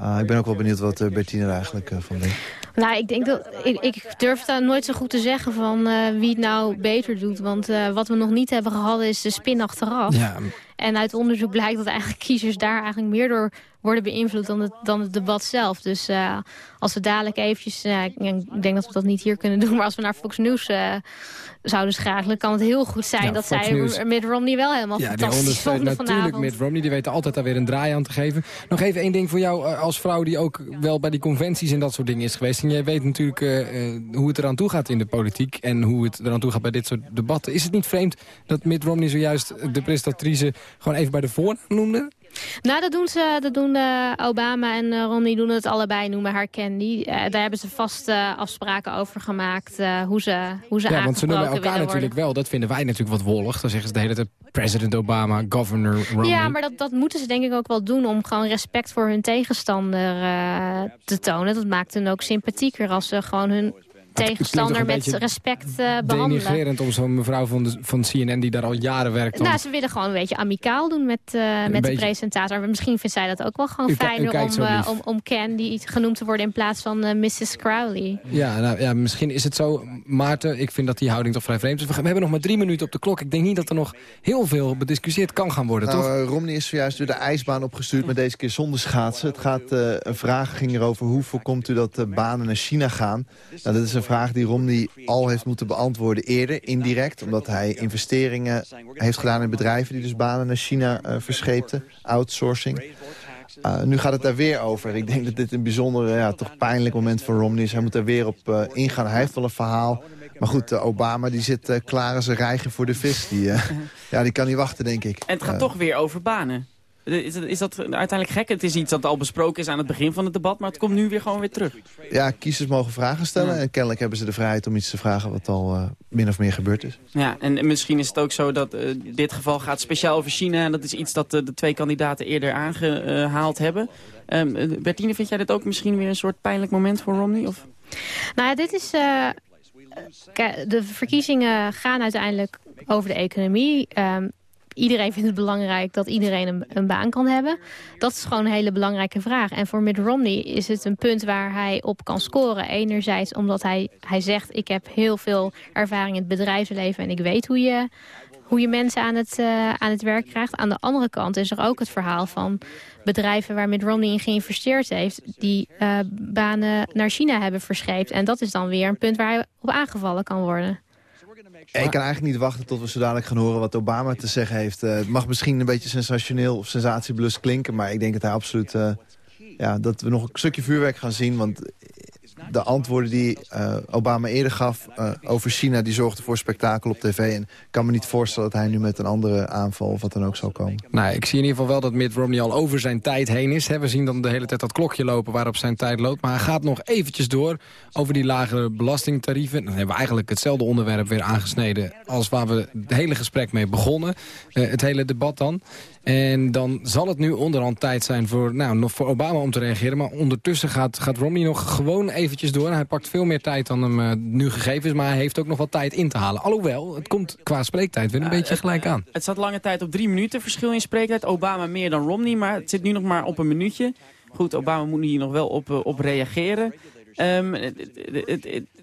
Speaker 6: Uh, ik ben ook wel benieuwd wat uh, Bertine er eigenlijk uh, van denkt.
Speaker 7: Nou, ik denk dat ik, ik durf daar nooit zo goed te zeggen van wie het nou beter doet. Want wat we nog niet hebben gehad is de spin achteraf. Ja. En uit onderzoek blijkt dat eigenlijk kiezers daar eigenlijk meer door worden beïnvloed dan het, dan het debat zelf. Dus als we dadelijk eventjes, ik denk dat we dat niet hier kunnen doen, maar als we naar Fox News uh, zouden schakelen, kan het heel goed zijn nou, dat Fox zij News. Mitt Romney wel helemaal ja, fantastisch vonden
Speaker 3: Natuurlijk vanavond. Mitt Romney, die weten altijd daar weer een draai aan te geven. Nog even één ding voor jou als vrouw die ook wel bij die conventies en dat soort dingen is geweest. En jij weet natuurlijk hoe het eraan toe gaat in de politiek en hoe het eraan toe gaat bij dit soort debatten. Is het niet vreemd dat Mitt Romney zojuist de presentatrice gewoon even bij de voornaam noemde?
Speaker 7: Nou, dat doen, ze, dat doen uh, Obama en uh, Romney doen het allebei, noemen haar Candy. Uh, daar hebben ze vast afspraken over gemaakt, hoe ze, hoe ze Ja, want ze noemen elkaar
Speaker 3: natuurlijk wel. Dat vinden wij natuurlijk wat wollig. Dan zeggen ze de hele tijd president Obama, governor Romney.
Speaker 7: Ja, maar dat, dat moeten ze denk ik ook wel doen om gewoon respect voor hun tegenstander te tonen. Dat maakt hen ook sympathieker als ze gewoon hun tegenstander met respect uh, behandelen.
Speaker 3: Denigrerend om zo'n mevrouw van, de, van CNN die daar al jaren werkt.
Speaker 7: Nou, ze willen gewoon een beetje amicaal doen met, uh, met de presentator. Misschien vindt zij dat ook wel gewoon fijner om, uh, om, om Ken die genoemd te worden in plaats van Mrs. Crowley.
Speaker 3: Ja, nou, ja, misschien is het zo. Maarten, ik vind dat die houding toch vrij vreemd is. We, hebben nog maar drie minuten op de klok. Ik denk niet dat er nog heel veel bediscussieerd kan gaan worden,
Speaker 6: nou,
Speaker 3: toch?
Speaker 6: Romney is zojuist door de ijsbaan opgestuurd, maar deze keer zonder schaatsen. Het gaat, een vraag ging erover hoe voorkomt u dat banen naar China gaan. Nou, dat is een vraag die Romney al heeft moeten beantwoorden eerder, indirect. Omdat hij investeringen heeft gedaan in bedrijven die dus banen naar China uh, verscheepten. Outsourcing. Uh, nu gaat het daar weer over. Ik denk dat dit een bijzonder, ja, toch pijnlijk moment voor Romney is. Hij moet daar weer op uh, ingaan. Hij heeft wel een verhaal. Maar goed, Obama die zit klaar als een rijger voor de vis. Die, ja, die kan niet wachten, denk ik.
Speaker 4: En het gaat toch weer over banen. Is, is dat uiteindelijk gek? Het is iets dat al besproken is aan het begin van het debat, maar het komt nu weer gewoon weer terug.
Speaker 6: Ja, kiezers mogen vragen stellen en kennelijk hebben ze de vrijheid om iets te vragen wat al uh, min of meer gebeurd is.
Speaker 4: Ja, en misschien is het ook zo dat uh, dit geval gaat speciaal over China en dat is iets dat uh, de twee kandidaten eerder aangehaald hebben. Um, Bertine, vind jij dit ook misschien weer een soort pijnlijk moment voor Romney? Of?
Speaker 7: Nou ja, dit is... de verkiezingen gaan uiteindelijk over de economie. Um, iedereen vindt het belangrijk dat iedereen een, baan kan hebben. Dat is gewoon een hele belangrijke vraag. En voor Mitt Romney is het een punt waar hij op kan scoren. Enerzijds omdat hij, hij zegt, ik heb heel veel ervaring in het bedrijfsleven... en ik weet hoe je, hoe je mensen aan het, uh, aan het werk krijgt. Aan de andere kant is er ook het verhaal van bedrijven waar Mitt Romney in geïnvesteerd heeft... die uh, banen naar China hebben verscheept. En dat is dan weer een punt waar hij op aangevallen kan worden.
Speaker 6: Ik kan eigenlijk niet wachten tot we zo dadelijk gaan horen wat Obama te zeggen heeft. Uh, het mag misschien een beetje sensationeel of sensatieblus klinken... maar ik denk dat hij absoluut... Uh, ja, dat we nog een stukje vuurwerk gaan zien. Want de antwoorden die uh, Obama eerder gaf uh, over China... die zorgden voor spektakel op tv. En ik kan me niet voorstellen dat hij nu met een andere aanval... of wat dan ook zal komen.
Speaker 3: Nou, ik zie in ieder geval wel dat Mitt Romney al over zijn tijd heen is. We zien dan de hele tijd dat klokje lopen waarop zijn tijd loopt. Maar hij gaat nog eventjes door over die lagere belastingtarieven. Dan hebben we eigenlijk hetzelfde onderwerp weer aangesneden... als waar we het hele gesprek mee begonnen. Uh, het hele debat dan. En dan zal het nu onderhand tijd zijn voor, nou, nog voor Obama om te reageren. Maar ondertussen gaat, gaat Romney nog gewoon eventjes door. Hij pakt veel meer tijd dan hem uh, nu gegeven is. Maar hij heeft ook nog wat tijd in te halen. Alhoewel, het komt qua spreektijd weer een beetje gelijk aan.
Speaker 4: Het zat lange tijd op drie minuten verschil in spreektijd. Obama meer dan Romney, maar het zit nu nog maar op een minuutje. Goed, Obama moet hier nog wel op, uh, op reageren. Um,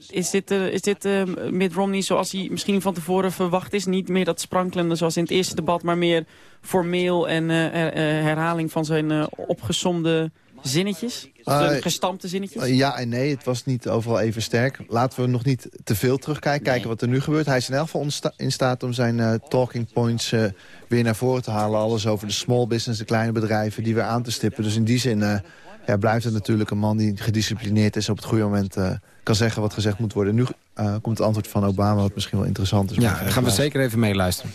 Speaker 4: is dit, uh, is dit uh, Mitt Romney zoals hij misschien van tevoren verwacht is? Niet meer dat sprankelende zoals in het eerste debat, maar meer formeel en uh, herhaling van zijn opgesomde zinnetjes? Uh, gestampte zinnetjes?
Speaker 6: ja en nee, het was niet overal even sterk. Laten we nog niet te veel terugkijken, kijken wat er nu gebeurt. Hij is in elk geval in staat om zijn talking points weer naar voren te halen. Alles over de small business, de kleine bedrijven, die weer aan te stippen. Dus in die zin ja, blijft het natuurlijk een man die gedisciplineerd is... op het goede moment kan zeggen wat gezegd moet worden. Nu komt het antwoord van Obama, wat misschien wel interessant is.
Speaker 3: Ja, gaan we zeker even meeluisteren.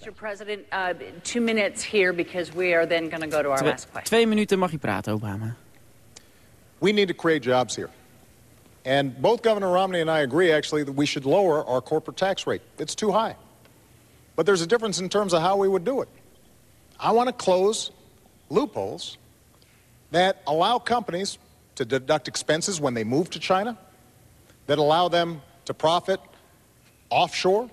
Speaker 10: Mr. President, uh, two minutes here because we are then going to go to our last question.
Speaker 4: Twee minuten mag je praten, Obama.
Speaker 5: We need to create jobs here. And both Governor Romney and I agree, actually, that we should lower our corporate tax rate. It's too high. But there's a difference in terms of how we would do it. I want to close loopholes that allow companies to deduct expenses when they move to China, that allow them to profit offshore,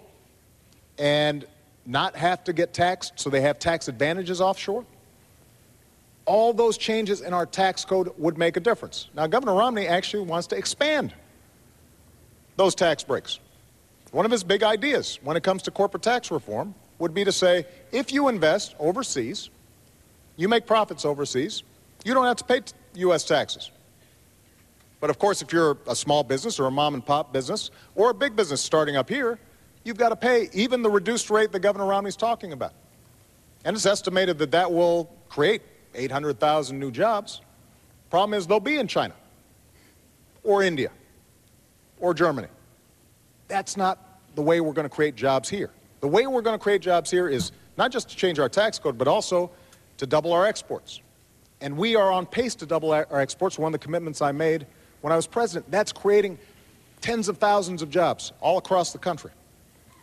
Speaker 5: and not have to get taxed so they have tax advantages offshore. All those changes in our tax code would make a difference. Now, Governor Romney actually wants to expand those tax breaks. One of his big ideas when it comes to corporate tax reform would be to say if you invest overseas, you make profits overseas, you don't have to pay U.S. taxes. But of course, if you're a small business or a mom and pop business or a big business starting up here, you've got to pay even the reduced rate that Governor Romney's talking about. And it's estimated that that will create 800,000 new jobs. Problem is, they'll be in China or India or Germany. That's not the way we're going to create jobs here. The way we're going to create jobs here is not just to change our tax code, but also to double our exports. And we are on pace to double our exports. One of the commitments I made when I was president, that's creating tens of thousands of jobs all across the country.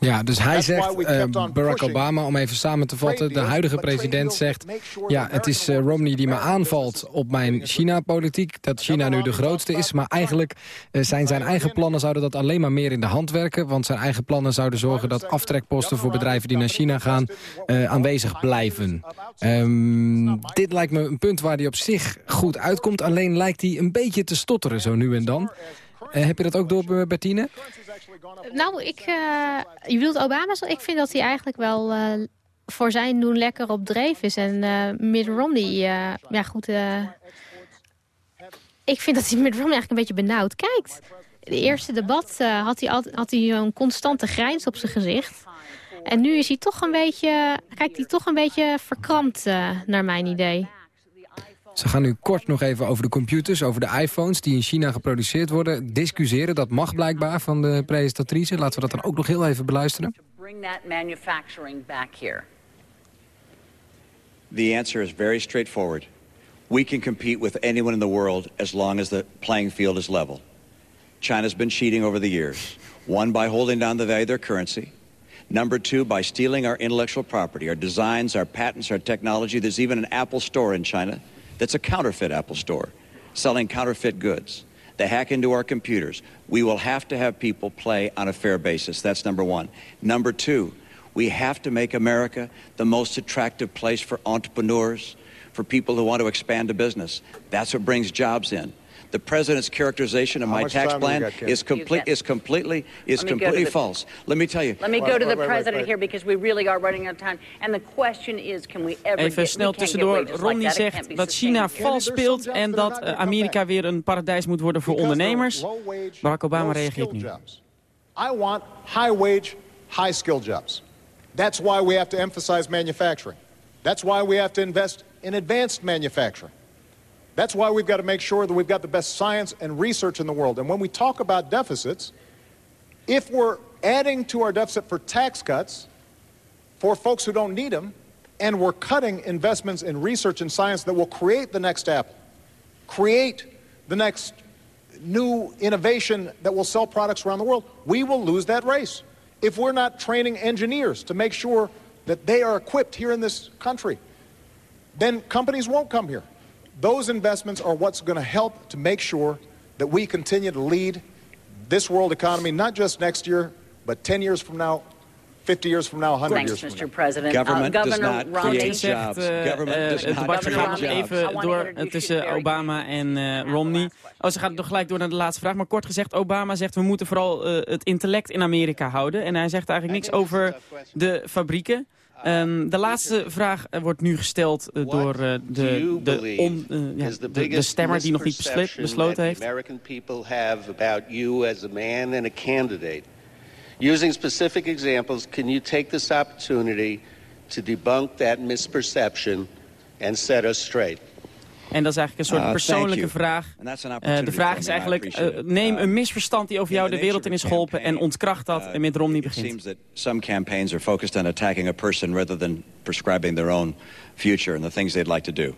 Speaker 3: Ja, dus hij zegt, uh, Barack Obama, om even samen te vatten... de huidige president zegt... ja, het is uh, Romney die me aanvalt op mijn China-politiek... dat China nu de grootste is, maar eigenlijk uh, zijn zijn eigen plannen... zouden dat alleen maar meer in de hand werken... want zijn eigen plannen zouden zorgen dat aftrekposten... voor bedrijven die naar China gaan aanwezig blijven. Um, dit lijkt me een punt waar hij op zich goed uitkomt... alleen lijkt hij een beetje te stotteren zo nu en dan... Uh, heb je dat ook door, Bertine?
Speaker 7: Nou, ik, uh, je bedoelt Obama, ik vind dat hij eigenlijk wel voor zijn doen lekker op dreef is. En Mitt Romney, ja goed, ik vind dat hij Mitt Romney eigenlijk een beetje benauwd kijkt. De eerste debat had, hij al, had hij een constante grijns op zijn gezicht. En nu is hij toch een beetje, kijkt hij toch een beetje verkrampt naar mijn idee.
Speaker 3: Ze gaan nu kort nog even over de computers, over de iPhones... die in China geproduceerd worden, discussiëren. Dat mag blijkbaar van de presentatrice. Laten we dat dan ook nog heel even beluisteren.
Speaker 8: The answer is very straightforward. We can compete with anyone in the world as long as the playing field is level. China's been cheating over the years. One, by holding down the value of their currency. Number two, by stealing our intellectual property, our designs, our patents, our technology. There's even an Apple store in China that's a counterfeit Apple store selling counterfeit goods. They hack into our computers. We will have to have people play on a fair basis. That's number one. Number two, we have to make America the most attractive place for entrepreneurs, for people who want to expand a business. That's what brings jobs in. The president's characterization of How my tax plan is complete is completely is completely false. Let me tell you.
Speaker 10: Let me go to the president here because we really are running out of time. And the question is, can we ever
Speaker 4: Even snel tussendoor. Romney zegt dat China vals speelt en dat uh, Amerika weer een paradijs moet worden voor ondernemers. Barack Obama reageert nu.
Speaker 5: I want high wage, high skill jobs. That's why we have to emphasize manufacturing. That's why we have to invest in advanced manufacturing. That's why we've got to make sure that we've got the best science and research in the world. And when we talk about deficits, if we're adding to our deficit for tax cuts for folks who don't need them, and we're cutting investments in research and science that will create the next Apple, create the next new innovation that will sell products around the world, we will lose that race. If we're not training engineers to make sure that they are equipped here in this country, then companies won't come here. Those investments are what's going to help to make sure that we continue to lead this world economy, not just next year, but 10 years from now, 50 years from now, 100
Speaker 10: Thanks,
Speaker 5: years
Speaker 10: Mr. President. Government
Speaker 8: uh, does not create jobs. Uh,
Speaker 4: Government does uh, not create jobs. even door tussen Obama en uh, Romney. Oh, ze gaat toch gelijk door naar de laatste vraag. Maar kort gezegd, Obama zegt we moeten vooral uh, het intellect in Amerika houden. En hij zegt eigenlijk niks over de fabrieken. Um, de laatste vraag wordt nu gesteld uh, door uh, de, de, on, uh, ja, de, de, stemmer die nog niet besloten, besloten heeft.
Speaker 11: American people have about you as a man and a candidate. Using specific examples, can you take this opportunity to debunk that misperception and set us straight?
Speaker 4: En dat is eigenlijk een soort uh, persoonlijke vraag. Uh, de vraag is eigenlijk, uh, neem een misverstand die over jou de wereld in is geholpen en ontkracht dat en met Romney begint.
Speaker 8: Some campaigns are focused on attacking a person rather than prescribing their own future and the things they'd like to do.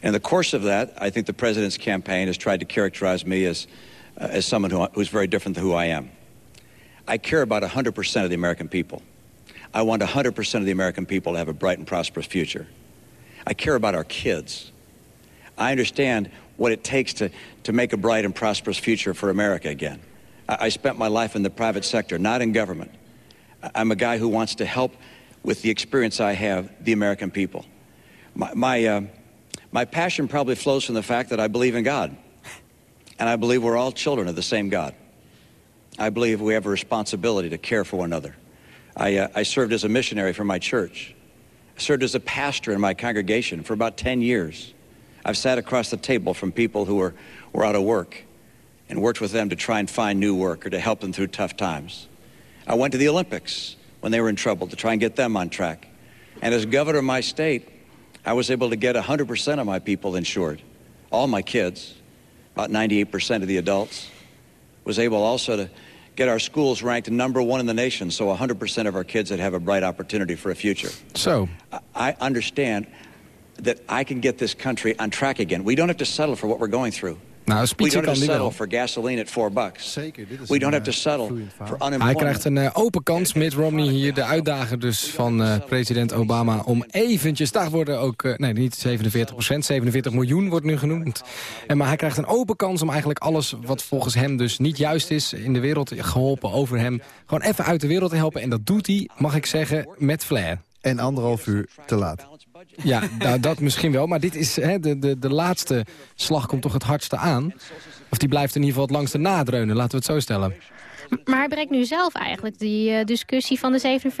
Speaker 8: In the course of that, I think the president's campaign has tried to characterize me as, uh, as someone who, who's very different than who I am. I care about 100% of the American people. I want 100% of the American people to have a bright and prosperous future. I care about our kids. I understand what it takes to, to make a bright and prosperous future for America again. I, I spent my life in the private sector, not in government. I'm a guy who wants to help with the experience I have the American people. My, my, uh, my passion probably flows from the fact that I believe in God. And I believe we're all children of the same God. I believe we have a responsibility to care for one another. I, uh, I served as a missionary for my church. I served as a pastor in my congregation for about 10 years. I've sat across the table from people who were, were out of work and worked with them to try and find new work or to help them through tough times. I went to the Olympics when they were in trouble to try and get them on track. And as governor of my state, I was able to get 100% of my people insured, all my kids, about 98% of the adults. Was able also to get our schools ranked number one in the nation, so 100% of our kids that have a bright opportunity for a future.
Speaker 3: So?
Speaker 8: I understand that I can get this country on track again. We don't have to settle for what we're going through.
Speaker 3: Nou,
Speaker 8: We don't have to settle for gasoline at 4 bucks. Zeker, dit is We don't have to settle for unemployment.
Speaker 3: Hij krijgt een uh, open kans, Mitt Romney hier, de uitdager dus van uh, president Obama... om eventjes, daar worden ook, uh, nee niet 47 procent, 47 miljoen wordt nu genoemd. En, maar hij krijgt een open kans om eigenlijk alles wat volgens hem dus niet juist is... in de wereld geholpen over hem, gewoon even uit de wereld te helpen. En dat doet hij, mag ik zeggen, met flair.
Speaker 6: En anderhalf uur te laat.
Speaker 3: Ja, nou, dat misschien wel. Maar dit is, hè, de, de, de laatste slag komt toch het hardste aan. Of die blijft in ieder geval het langste nadreunen, laten we het zo stellen.
Speaker 7: Maar hij brengt nu zelf eigenlijk die uh, discussie van de 47%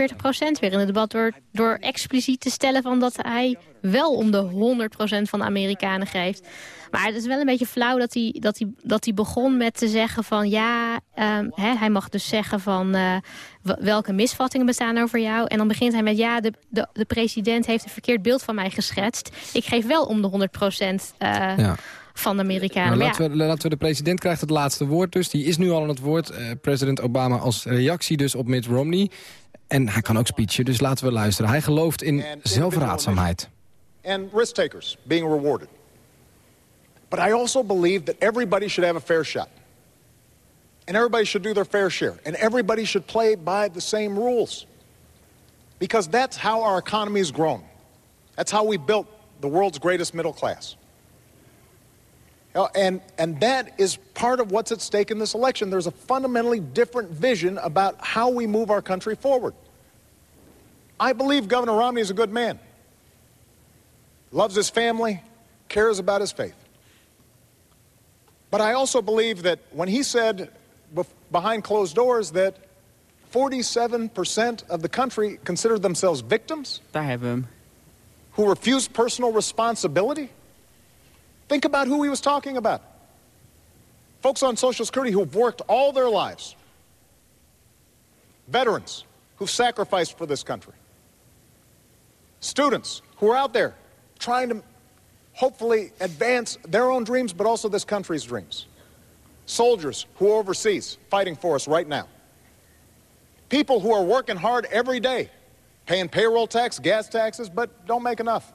Speaker 7: weer in het debat... Door, door expliciet te stellen van dat hij wel om de 100% van de Amerikanen geeft. Maar het is wel een beetje flauw dat hij, dat hij, dat hij begon met te zeggen van... ja, um, hè, hij mag dus zeggen van uh, welke misvattingen bestaan over jou. En dan begint hij met ja, de, de, de president heeft een verkeerd beeld van mij geschetst. Ik geef wel om de 100% uh, ja van de Amerikanen.
Speaker 3: Maar laten, we, laten we de president krijgt het laatste woord dus. Die is nu al aan het woord. Uh, president Obama als reactie dus op Mitt Romney. En hij kan ook speechen, dus laten we luisteren. Hij gelooft in zelfraadzaamheid.
Speaker 5: And risk takers being rewarded. But I also believe that everybody should have a fair shot. And everybody should do their fair share. And everybody should play by the same rules. Because that's how our economy has grown. That's how we built the world's greatest middle class. Oh, and, and that is part of what's at stake in this election. There's a fundamentally different vision about how we move our country forward. I believe Governor Romney is a good man. Loves his family, cares about his faith. But I also believe that when he said behind closed doors that 47% of the country consider themselves victims.
Speaker 4: Daar hebben we hem.
Speaker 5: Who refuse personal responsibility. Think about who he was talking about. Folks on Social Security who've worked all their lives. Veterans who've sacrificed for this country. Students who are out there trying to hopefully advance their own dreams, but also this country's dreams. Soldiers who are overseas fighting for us right now. People who are working hard every day, paying payroll tax, gas taxes, but don't make enough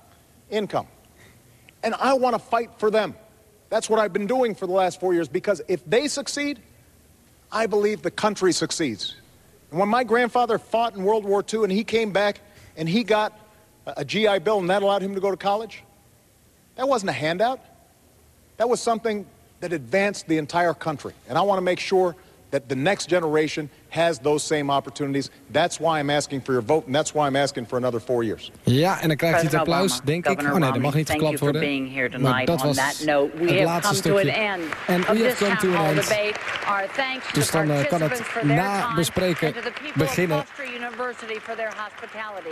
Speaker 5: income. And I want to fight for them. That's what I've been doing for the last four years because if they succeed, I believe the country succeeds. And when my grandfather fought in World War II and he came back and he got a GI Bill and that allowed him to go to college, that wasn't a handout. That was something that advanced the entire country. And I want to make sure that the next generation has those same opportunities. That's why I'm asking for your vote, and that's why I'm asking for another four years.
Speaker 3: Ja, en dan krijgt hij het applaus, denk ik. Oh nee, dat mag niet geklapt worden. Maar dat was het laatste stukje. En we have come to an end. Dus dan uh, kan het nabespreken beginnen.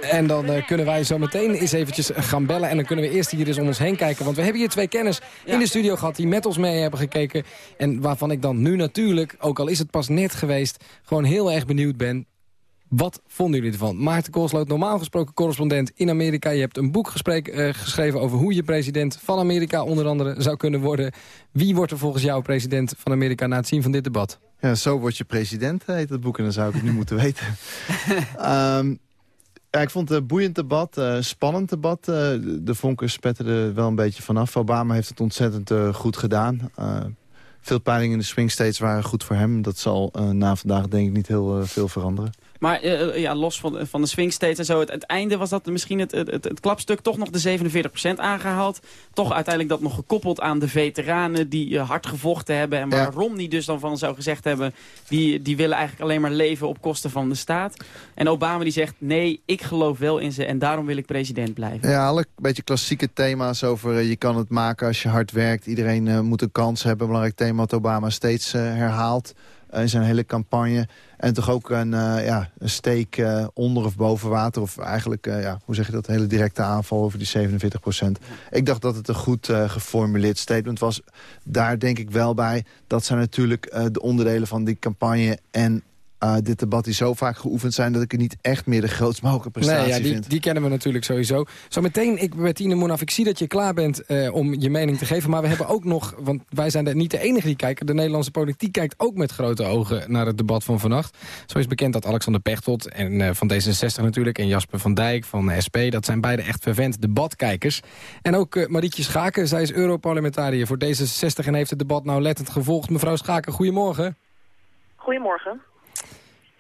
Speaker 3: En dan uh, kunnen wij zo meteen eens eventjes gaan bellen. En dan kunnen we eerst hier eens om ons heen kijken. Want we hebben hier twee kennis in de studio gehad die met ons mee hebben gekeken. En waarvan ik dan nu natuurlijk, ook al is het pas net geweest... gewoon heel erg benieuwd ben wat vonden jullie ervan? Maarten Koolsloot, normaal gesproken correspondent in Amerika. Je hebt een boek gesprek, uh, geschreven over hoe je president van Amerika onder andere zou kunnen worden. Wie wordt er volgens jou president van Amerika na het zien van dit debat?
Speaker 6: Ja, zo word je president, heet het boek. En dan zou ik het nu moeten weten. um, ja, ik vond het een boeiend debat, uh, spannend debat. Uh, de vonken spetterden wel een beetje vanaf. Obama heeft het ontzettend goed gedaan. Veel peilingen in de swing states waren goed voor hem. Dat zal na vandaag denk ik niet heel veel veranderen.
Speaker 4: Maar uh, ja, los van, van de swing states en zo, het, het einde was dat misschien het, het, het, klapstuk toch nog de 47% aangehaald. Toch uiteindelijk dat nog gekoppeld aan de veteranen die uh, hard gevochten hebben. En waar ja. Romney dus dan van zou gezegd hebben, die, die willen eigenlijk alleen maar leven op kosten van de staat. En Obama die zegt, nee, ik geloof wel in ze en daarom wil ik president blijven.
Speaker 6: Ja, alle beetje klassieke thema's over uh, je kan het maken als je hard werkt. Iedereen moet een kans hebben. Een belangrijk thema wat Obama steeds herhaalt in zijn hele campagne. En toch ook een, uh, ja, een steek uh, onder of boven water. Of eigenlijk, ja, hoe zeg je dat, een hele directe aanval over die 47 procent. Ik dacht dat het een goed geformuleerd statement was. Daar denk ik wel bij. Dat zijn natuurlijk de onderdelen van die campagne. En uh, dit debat die zo vaak geoefend zijn... dat ik het niet echt meer de grootst mogelijke prestatie
Speaker 3: nee, ja, die,
Speaker 6: vind.
Speaker 3: Die kennen we natuurlijk sowieso. Zometeen, ik, Bettine Moenaf, ik zie dat je klaar bent uh, om je mening te geven. Maar we hebben ook nog, want wij zijn er niet de enige die kijken. De Nederlandse politiek kijkt ook met grote ogen naar het debat van vannacht. Zo is bekend dat Alexander Pechtold en, uh, van D66 natuurlijk... en Jasper van Dijk van SP, dat zijn beide echt vervent debatkijkers. En ook Marietje Schaken, zij is Europarlementariër voor D66... en heeft het debat nou lettend gevolgd. Mevrouw Schaken, goedemorgen.
Speaker 12: Goedemorgen.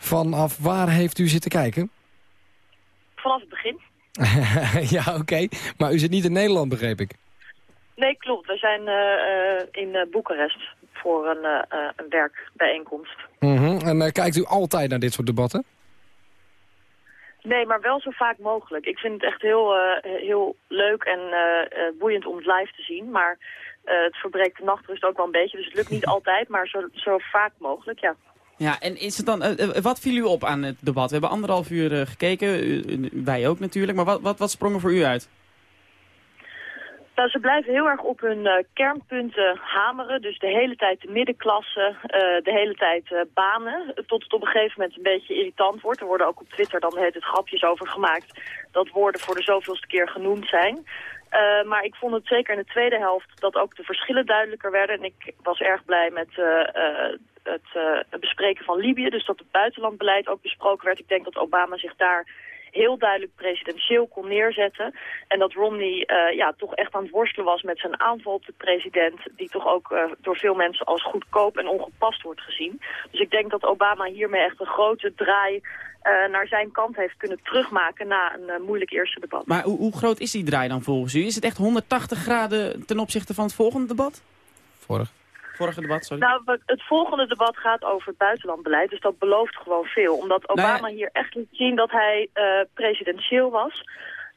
Speaker 3: Vanaf waar heeft u zitten kijken?
Speaker 12: Vanaf het begin.
Speaker 3: ja, oké. Maar u zit niet in Nederland, begreep ik.
Speaker 12: Nee, klopt. We zijn uh, in uh, Boekarest voor een, uh, een werkbijeenkomst.
Speaker 3: Mm -hmm. En kijkt u altijd naar dit soort debatten?
Speaker 12: Nee, maar wel zo vaak mogelijk. Ik vind het echt heel, heel leuk en boeiend om het live te zien. Maar het verbreekt de nachtrust ook wel een beetje. Dus het lukt niet altijd, maar zo, zo vaak mogelijk, ja.
Speaker 4: Ja, en is het dan, uh, wat viel u op aan het debat? We hebben anderhalf uur uh, gekeken, wij ook natuurlijk, maar wat, wat, wat voor u uit?
Speaker 12: Nou, ze blijven heel erg op hun kernpunten hameren. Dus de hele tijd de middenklasse, de hele tijd banen. Tot het op een gegeven moment een beetje irritant wordt. Er worden ook op Twitter dan heet het grapjes over gemaakt... dat woorden voor de zoveelste keer genoemd zijn. Uh, maar ik vond het zeker in de tweede helft dat ook de verschillen duidelijker werden. En ik was erg blij met uh, uh, het bespreken van Libië. Dus dat het buitenlandbeleid ook besproken werd. Ik denk dat Obama zich daar heel duidelijk presidentieel kon neerzetten. En dat Romney ja, toch echt aan het worstelen was met zijn aanval op de president... die toch ook door veel mensen als goedkoop en ongepast wordt gezien. Dus ik denk dat Obama hiermee echt een grote draai uh, naar zijn kant heeft kunnen terugmaken na een uh, moeilijk eerste debat.
Speaker 4: Maar hoe, hoe, groot is die draai dan volgens u? Is het echt 180 graden ten opzichte van het volgende debat?
Speaker 3: Vorig.
Speaker 4: Vorige debat, sorry.
Speaker 12: Nou, het volgende debat gaat over het buitenlandbeleid, dus dat belooft gewoon veel. Omdat Obama nou ja. hier echt liet zien dat hij uh, presidentieel was.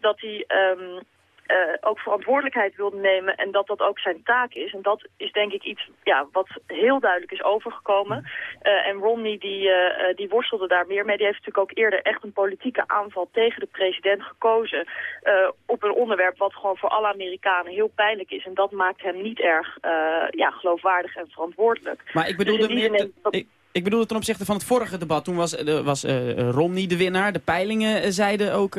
Speaker 12: Dat hij um, uh, ook verantwoordelijkheid wilde nemen en dat dat ook zijn taak is. En dat is denk ik iets ja, wat heel duidelijk is overgekomen. Uh, en Romney die, uh, die worstelde daar meer mee. Die heeft natuurlijk ook eerder echt een politieke aanval tegen de president gekozen... op een onderwerp wat gewoon voor alle Amerikanen heel pijnlijk is. En dat maakt hem niet erg ja, geloofwaardig en verantwoordelijk.
Speaker 4: Maar ik bedoelde dus meer... Ik... Bedoel ten opzichte van het vorige debat. Toen was, uh, was uh, Romney de winnaar. De peilingen uh, zeiden ook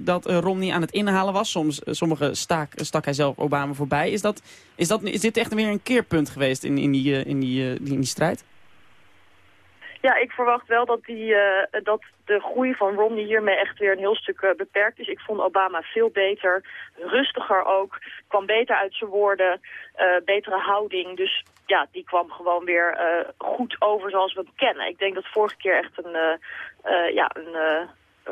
Speaker 4: dat Romney aan het inhalen was. Soms, sommige staak, stak hij zelf Obama voorbij. Is, dat, is, dat, is dit echt weer een keerpunt geweest in, in, die, in, die, in die strijd?
Speaker 12: Ja, ik verwacht wel dat, die, dat de groei van Romney hiermee echt weer een heel stuk beperkt is. Ik vond Obama veel beter, rustiger ook, kwam beter uit zijn woorden, betere houding. Dus ja, die kwam gewoon weer uh, goed over zoals we hem kennen. Ik denk dat vorige keer echt een, uh, uh, ja, een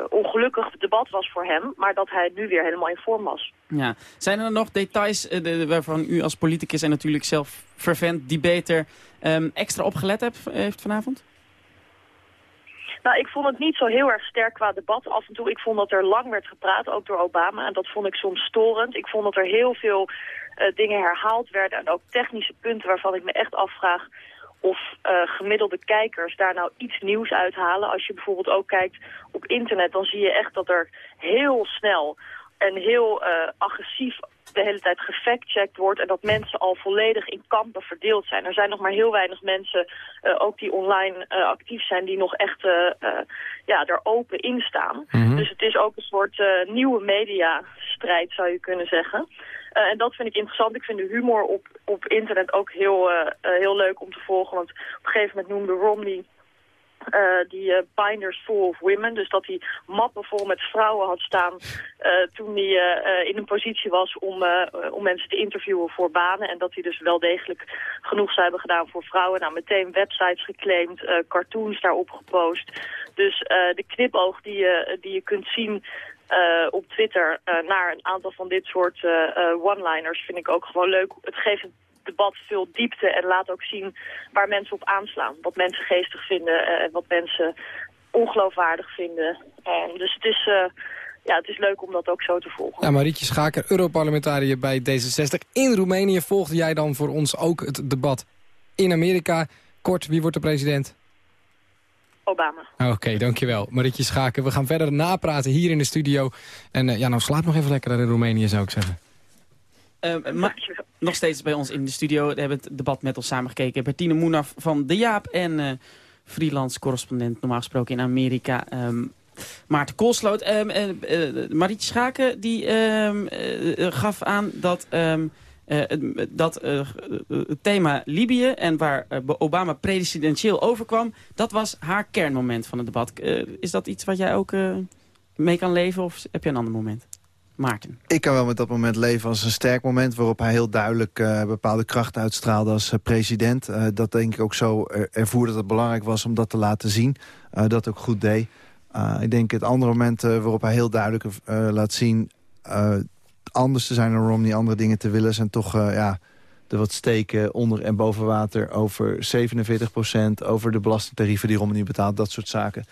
Speaker 12: ongelukkig debat was voor hem. Maar dat hij nu weer helemaal in vorm was.
Speaker 4: Ja. Zijn er nog details de, waarvan u als politicus en natuurlijk zelf vervent debater um, extra opgelet hebt, heeft vanavond?
Speaker 12: Nou, ik vond het niet zo heel erg sterk qua debat af en toe. Ik vond dat er lang werd gepraat, ook door Obama. En dat vond ik soms storend. Ik vond dat er heel veel uh, dingen herhaald werden. En ook technische punten waarvan ik me echt afvraag of uh, gemiddelde kijkers daar nou iets nieuws uithalen. Als je bijvoorbeeld ook kijkt op internet, dan zie je echt dat er heel snel en heel uh, agressief de hele tijd gefactcheckt wordt... en dat mensen al volledig in kampen verdeeld zijn. Er zijn nog maar heel weinig mensen, uh, ook die online uh, actief zijn... die nog echt uh, ja, er open in staan. Mm -hmm. Dus het is ook een soort nieuwe mediastrijd, zou je kunnen zeggen. en dat vind ik interessant. Ik vind de humor op, op internet ook heel, heel leuk om te volgen. Want op een gegeven moment noemde Romney uh, die uh, binders full of women. Dus dat hij mappen vol met vrouwen had staan uh, toen hij in een positie was om, om mensen te interviewen voor banen. En dat hij dus wel degelijk genoeg zou hebben gedaan voor vrouwen. Nou, meteen websites geclaimd, cartoons daarop gepost. Dus de knipoog die je, die je kunt zien op Twitter naar een aantal van dit soort one-liners vind ik ook gewoon leuk. Het geeft debat veel diepte en laat ook zien waar mensen op aanslaan. Wat mensen geestig vinden eh, en wat mensen ongeloofwaardig vinden. Uh, dus het is, uh, ja, het is leuk om dat ook zo te volgen.
Speaker 3: Ja, Marietje Schaker, Europarlementariër bij D66. In Roemenië volgde jij dan voor ons ook het debat in Amerika. Kort, wie wordt de president?
Speaker 12: Obama.
Speaker 3: Oké, okay, dankjewel. Marietje Schaken, we gaan verder napraten hier in de studio. En uh, ja, nou slaap nog even lekker daar in Roemenië, zou ik zeggen.
Speaker 4: Uh, maar nog steeds bij ons in de studio. We hebben het debat met ons samengekeken. Bertine Moenaf van De Jaap en uh, freelance correspondent normaal gesproken in Amerika. Um, Maarten Koolsloot. Um, uh, Marietje Schaken die um, gaf aan dat, dat het thema Libië en waar Obama presidentieel overkwam, dat was haar kernmoment van het debat. is dat iets wat jij ook mee kan leven of heb je een ander moment?
Speaker 6: Ik kan wel met dat moment leven als een sterk moment... waarop hij heel duidelijk uh, bepaalde kracht uitstraalde als uh, president. Uh, dat denk ik ook zo ervoer dat het belangrijk was om dat te laten zien. dat ook goed deed. ik denk het andere moment waarop hij heel duidelijk laat zien... anders te zijn dan Romney, andere dingen te willen... zijn toch ja, de wat steken onder en boven water over 47% over de belastingtarieven die Romney betaalt, dat soort zaken.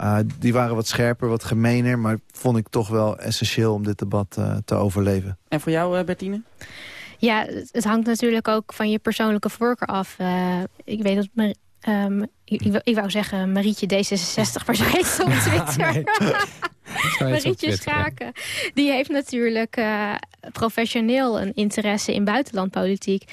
Speaker 6: Uh, die waren wat scherper, wat gemener, maar vond ik toch wel essentieel om dit debat uh, te overleven.
Speaker 4: En voor jou, uh, Bertine?
Speaker 7: Ja, het hangt natuurlijk ook van je persoonlijke voorkeur af. ik weet dat Um, ik, ik, wou zeggen Marietje D66, maar zo heet op Twitter. Marietje Schaken. Die heeft natuurlijk uh, professioneel een interesse in buitenlandpolitiek.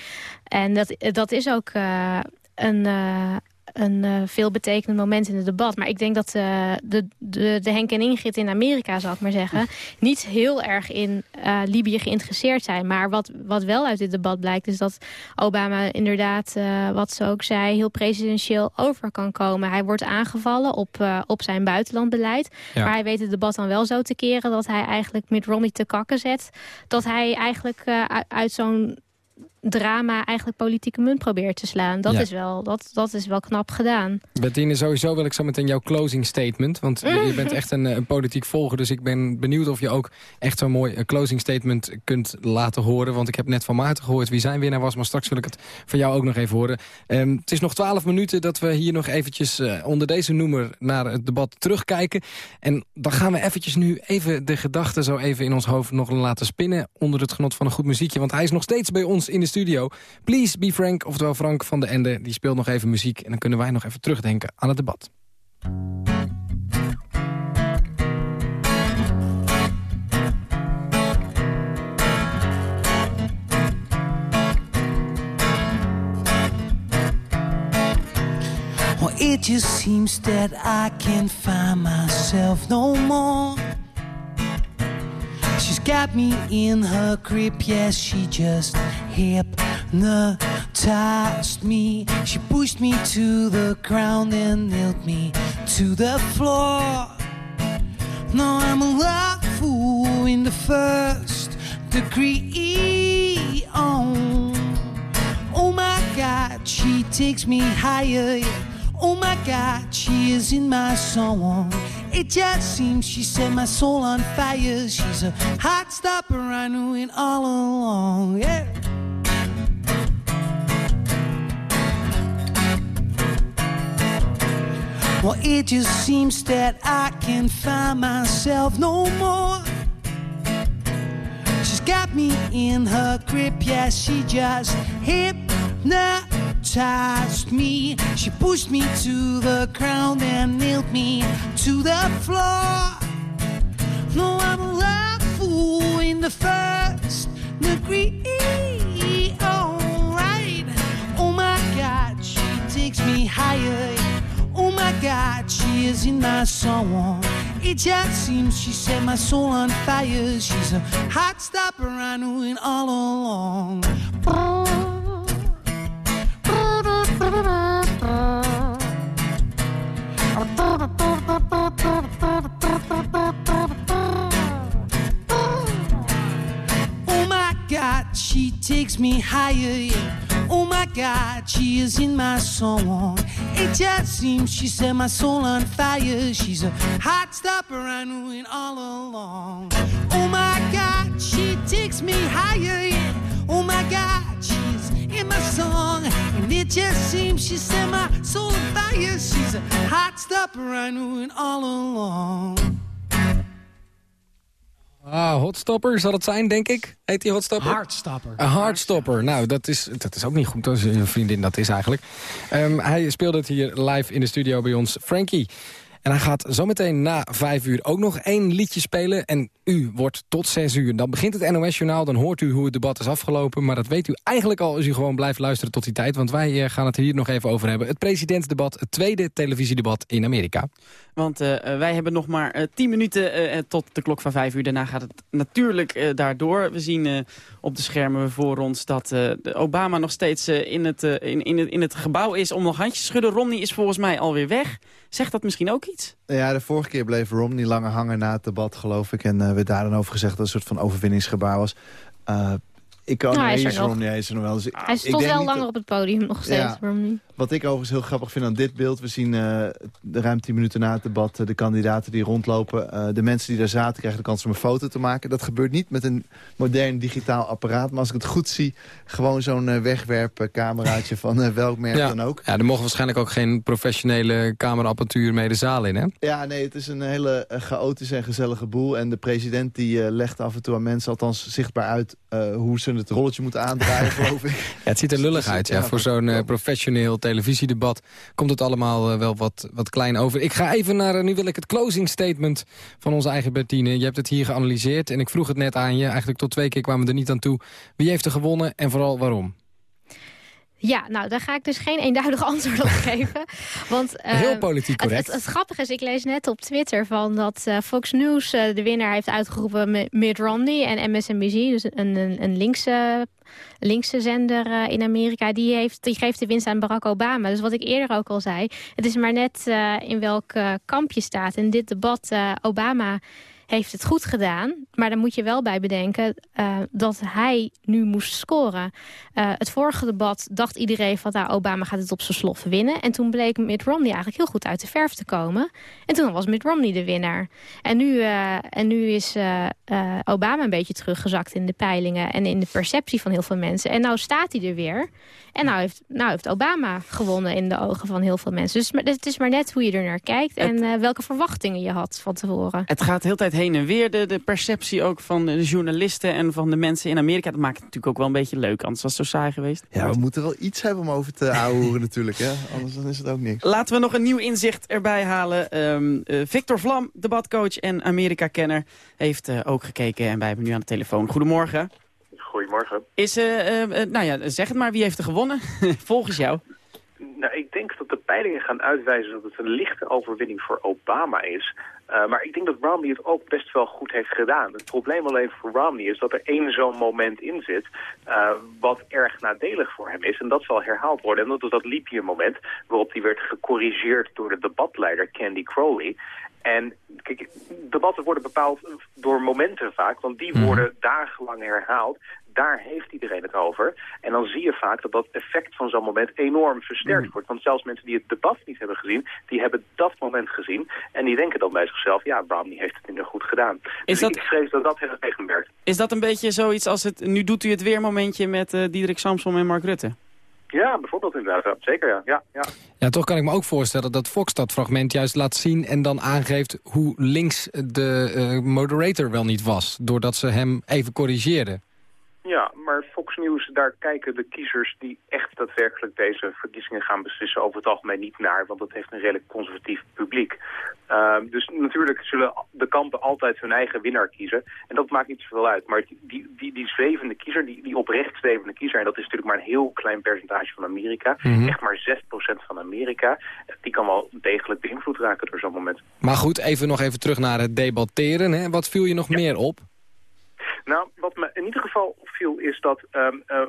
Speaker 7: En dat, dat is ook uh, een, uh, een uh, veelbetekenend moment in het debat. Maar ik denk dat uh, de, de, de Henk en Ingrid in Amerika, zal ik maar zeggen... niet heel erg in uh, Libië geïnteresseerd zijn. Maar wat, wat wel uit dit debat blijkt... is dat Obama inderdaad, wat ze ook zei... heel presidentieel over kan komen. Hij wordt aangevallen op, op zijn buitenlandbeleid. Ja. Maar hij weet het debat dan wel zo te keren... dat hij eigenlijk met Romney te kakken zet. Dat hij eigenlijk uit zo'n drama eigenlijk politieke munt probeert te slaan. Dat, is, wel, dat, dat is wel knap gedaan.
Speaker 3: Bettine, sowieso wil ik zo meteen jouw closing statement. Want je bent echt een, een, politiek volger. Dus ik ben benieuwd of je ook echt zo'n mooi een closing statement kunt laten horen. Want ik heb net van Maarten gehoord wie zijn winnaar was. Maar straks wil ik het van jou ook nog even horen. Um, het is nog twaalf minuten dat we hier nog eventjes uh, onder deze noemer naar het debat terugkijken. En dan gaan we eventjes nu even de gedachten zo even in ons hoofd nog laten spinnen. Onder het genot van een goed muziekje. Want hij is nog steeds bij ons in de studio. Please Be Frank, oftewel Frank van de Ende, die speelt nog even muziek... en dan kunnen wij nog even terugdenken aan het debat. It just seems that I can't find myself no more She's got me in her grip, yes, she just hypnotized me. She pushed me to the ground and nailed me to the floor. No, I'm a love fool in the first degree. Oh, oh my God, she takes me higher. Oh my God, she is in my song. It just seems she set my soul on fire. She's a hot stopper, I knew it all along. Yeah.
Speaker 9: Well, it just seems that I can't find myself no more. She's got me in her grip, yeah, she just hypnotized me. She pushed me to the ground and nailed me to the floor. No, I'm a love fool in the first degree. Alright, oh my god, she takes me higher. Oh my god, she is in my soul. It just seems she set my soul on fire. She's a hot stopper, I knew it all along. Takes me higher. Yeah. Oh my God, she is in my song. It just seems she set my soul on fire. She's a hot stopper, I knew it all along. Oh my God, she takes me higher. Yeah. Oh my God, she's in my song. And it just seems she set my soul on fire. She's a hot stopper, I knew it all along.
Speaker 3: Ah, Hotstopper zal het zijn, denk ik. Heet die Hotstopper?
Speaker 13: Hardstopper.
Speaker 3: Een Hardstopper. Nou, dat is, dat is ook niet goed als een vriendin dat is eigenlijk. Um, hij speelde het hier live in de studio bij ons. Frankie. En hij gaat zometeen na vijf uur ook nog één liedje spelen. En u wordt tot zes uur. Dan begint het NOS-journaal, dan hoort u hoe het debat is afgelopen. Maar dat weet u eigenlijk al als u gewoon blijft luisteren tot die tijd. Want wij eh, gaan het hier nog even over hebben. Het presidentsdebat, het tweede televisiedebat in Amerika.
Speaker 4: Want uh, wij hebben nog maar tien minuten tot de klok van vijf uur. Daarna gaat het natuurlijk daardoor. We zien op de schermen voor ons dat Obama nog steeds in, het, in, in, het, in het gebouw is om nog handjes te schudden. Romney is volgens mij alweer weg. Zegt dat misschien ook iets?
Speaker 6: Ja, de vorige keer bleef Romney langer hangen na het debat, geloof ik. En uh, werd daar dan over gezegd dat het een soort van overwinningsgebaar was. Uh, ik kan
Speaker 7: nou, hij
Speaker 6: is er Romney, hij is er nog wel. Dus ik,
Speaker 7: hij stond wel langer op het podium nog steeds, ja, Romney.
Speaker 6: Wat ik overigens heel grappig vind aan dit beeld... we zien uh, de ruim tien minuten na het debat de kandidaten die rondlopen... Uh, de mensen die daar zaten krijgen de kans om een foto te maken. Dat gebeurt niet met een modern digitaal apparaat. Maar als ik het goed zie, gewoon zo'n uh, wegwerpcameraatje van welk merk
Speaker 3: ja.
Speaker 6: dan ook.
Speaker 3: Ja, er mogen waarschijnlijk ook geen professionele cameraapparatuur mee de zaal in, hè?
Speaker 6: Ja, nee, het is een hele chaotische en gezellige boel. En de president die legt af en toe aan mensen, althans zichtbaar uit... hoe ze het rolletje moeten aandraaien, geloof ik.
Speaker 3: Ja, het ziet er lullig uit, ja, voor zo'n professioneel televisiedebat komt het allemaal uh, wel wat, wat klein over. Ik ga even naar, uh, nu wil ik het closing statement van onze eigen Bertine. Je hebt het hier geanalyseerd en ik vroeg het net aan je. Eigenlijk tot twee keer kwamen we er niet aan toe. Wie heeft er gewonnen en vooral waarom?
Speaker 7: Ja, nou, daar ga ik dus geen eenduidig antwoord op geven. Want, uh,
Speaker 3: Heel politiek correct.
Speaker 7: Het, het, het, grappige is, ik lees net op Twitter van dat uh, Fox News uh, de winnaar heeft uitgeroepen Mitt Romney en MSNBC, dus een, een, een linkse, linkse zender in Amerika, die, heeft, die geeft de winst aan Barack Obama. Dus wat ik eerder ook al zei, het is maar net in welk kamp je staat. In dit debat, Obama heeft het goed gedaan. Maar dan moet je wel bij bedenken uh, dat hij nu moest scoren. Uh, het vorige debat dacht iedereen van nou, Obama gaat het op zijn sloffen winnen. En toen bleek Mitt Romney eigenlijk heel goed uit de verf te komen. En toen was Mitt Romney de winnaar. En nu, uh, en nu is Obama een beetje teruggezakt in de peilingen... en in de perceptie van heel veel mensen. En nou staat hij er weer. En nou heeft, nou heeft Obama gewonnen in de ogen van heel veel mensen. Dus het is maar net hoe je er naar kijkt... en welke verwachtingen je had van tevoren.
Speaker 4: Het gaat de hele heen en weer, de, de perceptie ook van de journalisten en van de mensen in Amerika. Dat maakt het natuurlijk ook wel een beetje leuk, anders was het zo saai geweest.
Speaker 6: Ja, we moeten wel iets hebben om over te houden natuurlijk, hè? anders dan is het ook niks.
Speaker 4: Laten we nog een nieuw inzicht erbij halen. Um, uh, Victor Vlam, debatcoach en Amerika-kenner, heeft uh, ook gekeken en wij hebben nu aan de telefoon. Goedemorgen.
Speaker 14: Goedemorgen.
Speaker 4: Is, uh, nou ja, zeg het maar, wie heeft er gewonnen, volgens jou?
Speaker 14: Nou, ik denk dat de peilingen gaan uitwijzen dat het een lichte overwinning voor Obama is. Uh, maar ik denk dat Romney het ook best wel goed heeft gedaan. Het probleem alleen voor Romney is dat er één zo'n moment in zit... Uh, wat erg nadelig voor hem is. En dat zal herhaald worden. En dat is dat Libye-moment waarop hij werd gecorrigeerd door de debatleider Candy Crowley. En kijk, debatten worden bepaald door momenten vaak, want die worden dagenlang herhaald daar heeft iedereen het over. En dan zie je vaak dat dat effect van zo'n moment enorm versterkt wordt. Want zelfs mensen die het debat niet hebben gezien, die hebben dat moment gezien. En die denken dan bij zichzelf, ja, Romney heeft het minder goed gedaan.
Speaker 4: Is
Speaker 14: dus
Speaker 4: dat...
Speaker 14: ik vrees dat dat heel tegenwerkt.
Speaker 4: Is dat een beetje zoiets als het, nu doet u het weer momentje met uh, Diederik Samsom en Mark Rutte?
Speaker 14: Ja, bijvoorbeeld inderdaad. Zeker, ja. ja. ja.
Speaker 3: Ja, toch kan ik me ook voorstellen dat Fox dat fragment juist laat zien... en dan aangeeft hoe links de uh, moderator wel niet was... doordat ze hem even corrigeerden.
Speaker 14: Ja, maar Fox News, daar kijken de kiezers die echt daadwerkelijk deze verkiezingen gaan beslissen over het algemeen niet naar, want dat heeft een redelijk conservatief publiek. Uh, dus natuurlijk zullen de kampen altijd hun eigen winnaar kiezen en dat maakt niet zoveel uit. Maar die, die, die zwevende kiezer, die, die oprecht zwevende kiezer, en dat is natuurlijk maar een heel klein percentage van Amerika, mhm. echt maar 6% van Amerika, die kan wel degelijk beïnvloed raken door zo'n moment.
Speaker 3: Maar goed, even nog even terug naar het debatteren. Hè. Wat viel je nog meer op?
Speaker 14: Nou, wat me in ieder geval opviel is dat um, uh,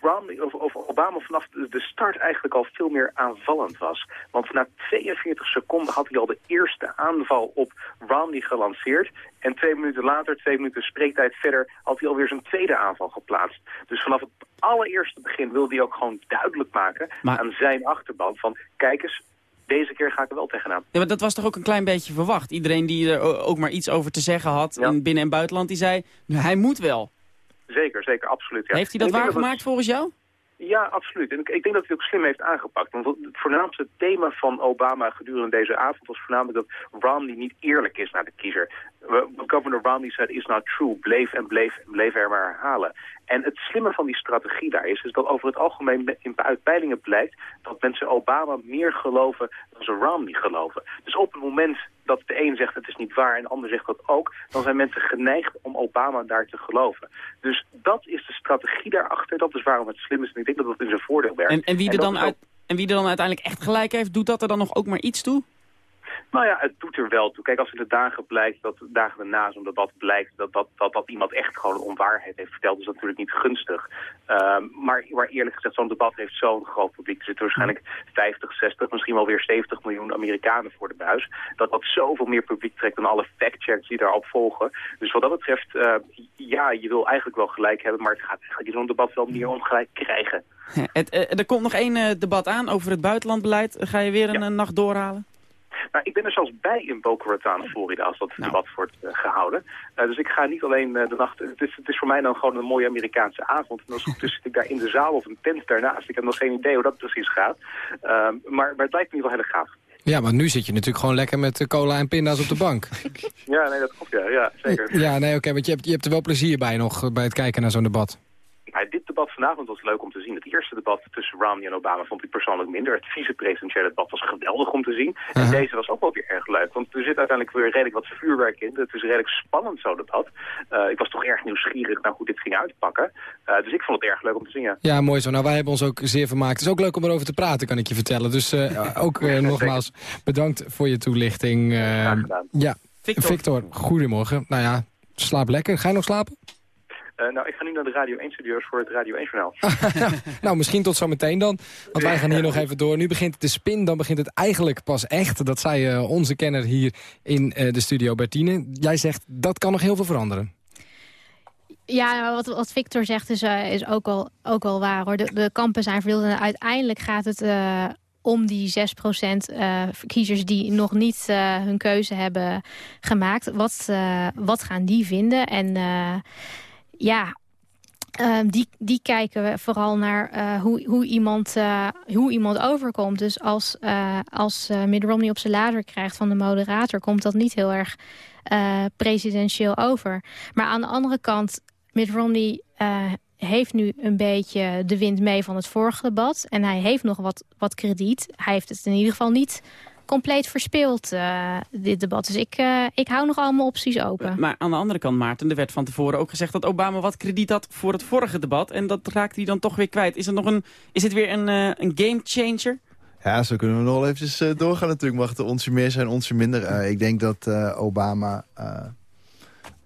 Speaker 14: Romney, of, of, Obama vanaf de start eigenlijk al veel meer aanvallend was. Want na 42 seconden had hij al de eerste aanval op Romney gelanceerd. En twee minuten later, twee minuten spreektijd verder, had hij alweer zijn tweede aanval geplaatst. Dus vanaf het allereerste begin wilde hij ook gewoon duidelijk maken aan zijn achterban van... kijk eens, deze keer ga ik er wel tegenaan.
Speaker 4: Ja, maar dat was toch ook een klein beetje verwacht? Iedereen die er ook maar iets over te zeggen had in binnen- en buitenland, die zei, hij moet wel.
Speaker 14: Zeker, zeker, absoluut. Ja.
Speaker 4: Heeft hij dat waargemaakt volgens jou?
Speaker 14: Ja, absoluut. En ik, ik, denk dat hij het ook slim heeft aangepakt. Want het voornaamste thema van Obama gedurende deze avond was voornamelijk dat Romney niet eerlijk is naar de kiezer. Governor Romney said is not true, bleef en bleef en bleef er maar herhalen. En het slimme van die strategie daar is, is dat over het algemeen in, uit peilingen blijkt dat mensen Obama meer geloven dan ze Romney geloven. Dus op het moment dat de een zegt het is niet waar en de ander zegt dat ook, dan zijn mensen geneigd om Obama daar te geloven. Dus dat is de strategie daarachter, dat is waarom het slim is en ik denk dat dat in zijn voordeel werkt.
Speaker 4: En, en, wie, er dan uit, en wie er dan uiteindelijk echt gelijk heeft, doet dat er dan nog ook maar iets toe?
Speaker 14: Nou ja, het doet er wel toe. Kijk, als in de dagen blijkt, dat dagen daarna zo'n debat blijkt, dat, dat, dat, dat iemand echt gewoon een onwaarheid heeft verteld, is dat natuurlijk niet gunstig. Um, maar, maar eerlijk gezegd, zo'n debat heeft zo'n groot publiek. Er zitten waarschijnlijk 50, 60, misschien wel weer 70 miljoen Amerikanen voor de buis. Dat dat zoveel meer publiek trekt dan alle factchecks die daarop volgen. Dus wat dat betreft, uh, ja, je wil eigenlijk wel gelijk hebben, maar het gaat eigenlijk in zo'n debat wel meer ongelijk krijgen.
Speaker 4: het, uh, er komt nog één uh, debat aan over het buitenlandbeleid. Ga je weer een ja. nacht doorhalen?
Speaker 14: Nou, ik ben er zelfs bij in Boca Raton, Florida, als dat nou. debat wordt uh, gehouden. Uh, dus ik ga niet alleen uh, de nacht... Het is, het is voor mij dan gewoon een mooie Amerikaanse avond. En als dus zit ik daar in de zaal of een tent daarnaast. Ik heb nog geen idee hoe dat precies gaat. Ehm, maar, maar het lijkt me in ieder geval heel gaaf.
Speaker 3: Ja, maar nu zit je natuurlijk gewoon lekker met cola en pinda's op de bank.
Speaker 14: ja, nee, dat klopt, ja. ja zeker.
Speaker 3: Ja, nee, oké, want je hebt, je hebt er wel plezier bij nog, bij het kijken naar zo'n debat.
Speaker 14: Debat vanavond was leuk om te zien. Het eerste debat tussen Romney en Obama vond ik persoonlijk minder. Het vicepresidentiële debat was geweldig om te zien. En uh -huh. deze was ook wel weer erg leuk. Want er zit uiteindelijk weer redelijk wat vuurwerk in. Het is redelijk spannend zo debat. Uh, ik was toch erg nieuwsgierig naar hoe dit ging uitpakken. Uh, dus ik vond het erg leuk om te zien, ja.
Speaker 3: Ja, mooi zo. Nou, wij hebben ons ook zeer vermaakt. Het is ook leuk om erover te praten, kan ik je vertellen. Dus ook nogmaals bedankt voor je toelichting. ja, Victor. Victor, goedemorgen. Nou ja, slaap lekker. Ga je nog slapen?
Speaker 14: Uh, nou, ik ga nu naar de Radio 1-studio's voor het Radio 1-journaal.
Speaker 3: nou, misschien tot zometeen dan. Want wij gaan hier nog even door. Nu begint de spin, dan begint het eigenlijk pas echt. Dat zei uh, onze kenner hier in uh, de studio, Bertine. Jij zegt, dat kan nog heel veel veranderen.
Speaker 7: Ja, wat, wat Victor zegt is, is ook, al, ook al waar. Hoor. De, de kampen zijn verdeeld en uiteindelijk gaat het om die 6% uh, kiezers die nog niet uh, hun keuze hebben gemaakt. Wat, uh, wat gaan die vinden? En ja, uh, die, die kijken vooral naar uh, hoe, hoe, iemand, uh, hoe iemand overkomt. Dus als, als Mitt Romney op zijn lader krijgt van de moderator... komt dat niet heel erg presidentieel over. Maar aan de andere kant, Mitt Romney heeft nu een beetje de wind mee van het vorige debat. En hij heeft nog wat, wat krediet. Hij heeft het in ieder geval niet compleet verspeeld, uh, dit debat. Dus ik, uh, ik hou nog allemaal opties open.
Speaker 4: Maar aan de andere kant, Maarten, er werd van tevoren ook gezegd... dat Obama wat krediet had voor het vorige debat. En dat raakt hij dan toch weer kwijt. Is, er nog een, is het weer een, uh, een game changer?
Speaker 6: Ja, zo kunnen we nog wel eventjes doorgaan natuurlijk. Mag het onsje meer zijn, onsje minder. ik denk dat Obama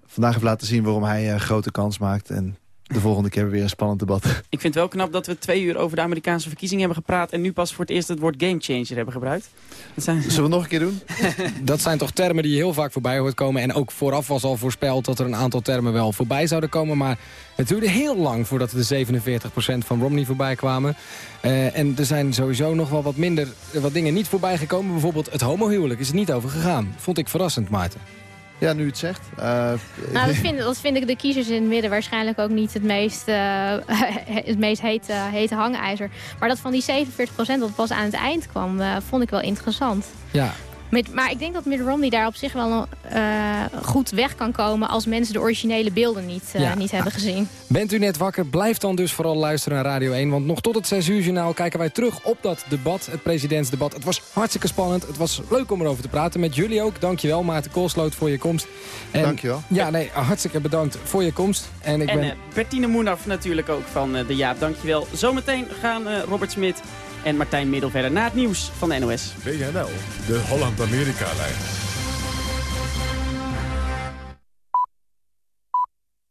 Speaker 6: vandaag heeft laten zien waarom hij een grote kans maakt. En de volgende keer weer een spannend debat.
Speaker 4: Ik vind het wel knap dat we twee uur over de Amerikaanse verkiezingen hebben gepraat... en nu pas voor het eerst het woord gamechanger hebben gebruikt.
Speaker 6: Zijn... Zullen we het nog een keer doen?
Speaker 3: dat zijn toch termen die je heel vaak voorbij hoort komen. En ook vooraf was al voorspeld dat er een aantal termen wel voorbij zouden komen. Maar het duurde heel lang voordat de 47% van Romney voorbij kwamen. Uh, en er zijn sowieso nog wel wat minder wat dingen niet voorbij gekomen. Bijvoorbeeld het homohuwelijk is er niet over gegaan. Vond ik verrassend, Maarten.
Speaker 6: Ja, nu het zegt. Uh,
Speaker 7: nou, dat, vind, dat vind ik de kiezers in het midden waarschijnlijk ook niet het meest, uh, het meest hete, hete hangijzer. Maar dat van die 47% dat pas aan het eind kwam, uh, vond ik wel interessant.
Speaker 3: Ja,
Speaker 7: maar ik denk dat Mitt Romney daar op zich wel uh, goed weg kan komen... als mensen de originele beelden niet, uh, niet hebben gezien.
Speaker 3: Bent u net wakker? Blijf dan dus vooral luisteren naar Radio 1. Want nog tot het 6 uur journaal kijken wij terug op dat debat. Het presidentsdebat. Het was hartstikke spannend. Het was leuk om erover te praten. Met jullie ook. Dankjewel Maarten Koolsloot voor je komst.
Speaker 6: En, Dankjewel.
Speaker 3: Ja, nee, hartstikke bedankt voor je komst. En, ik
Speaker 4: en
Speaker 3: ben...
Speaker 4: Uh, Bertine Moenaf natuurlijk ook van de Jaap. Dankjewel. Zometeen gaan Robert Smit en Martijn Middel verder na het nieuws van de NOS.
Speaker 2: WNL, de Holland-Amerika-lijn.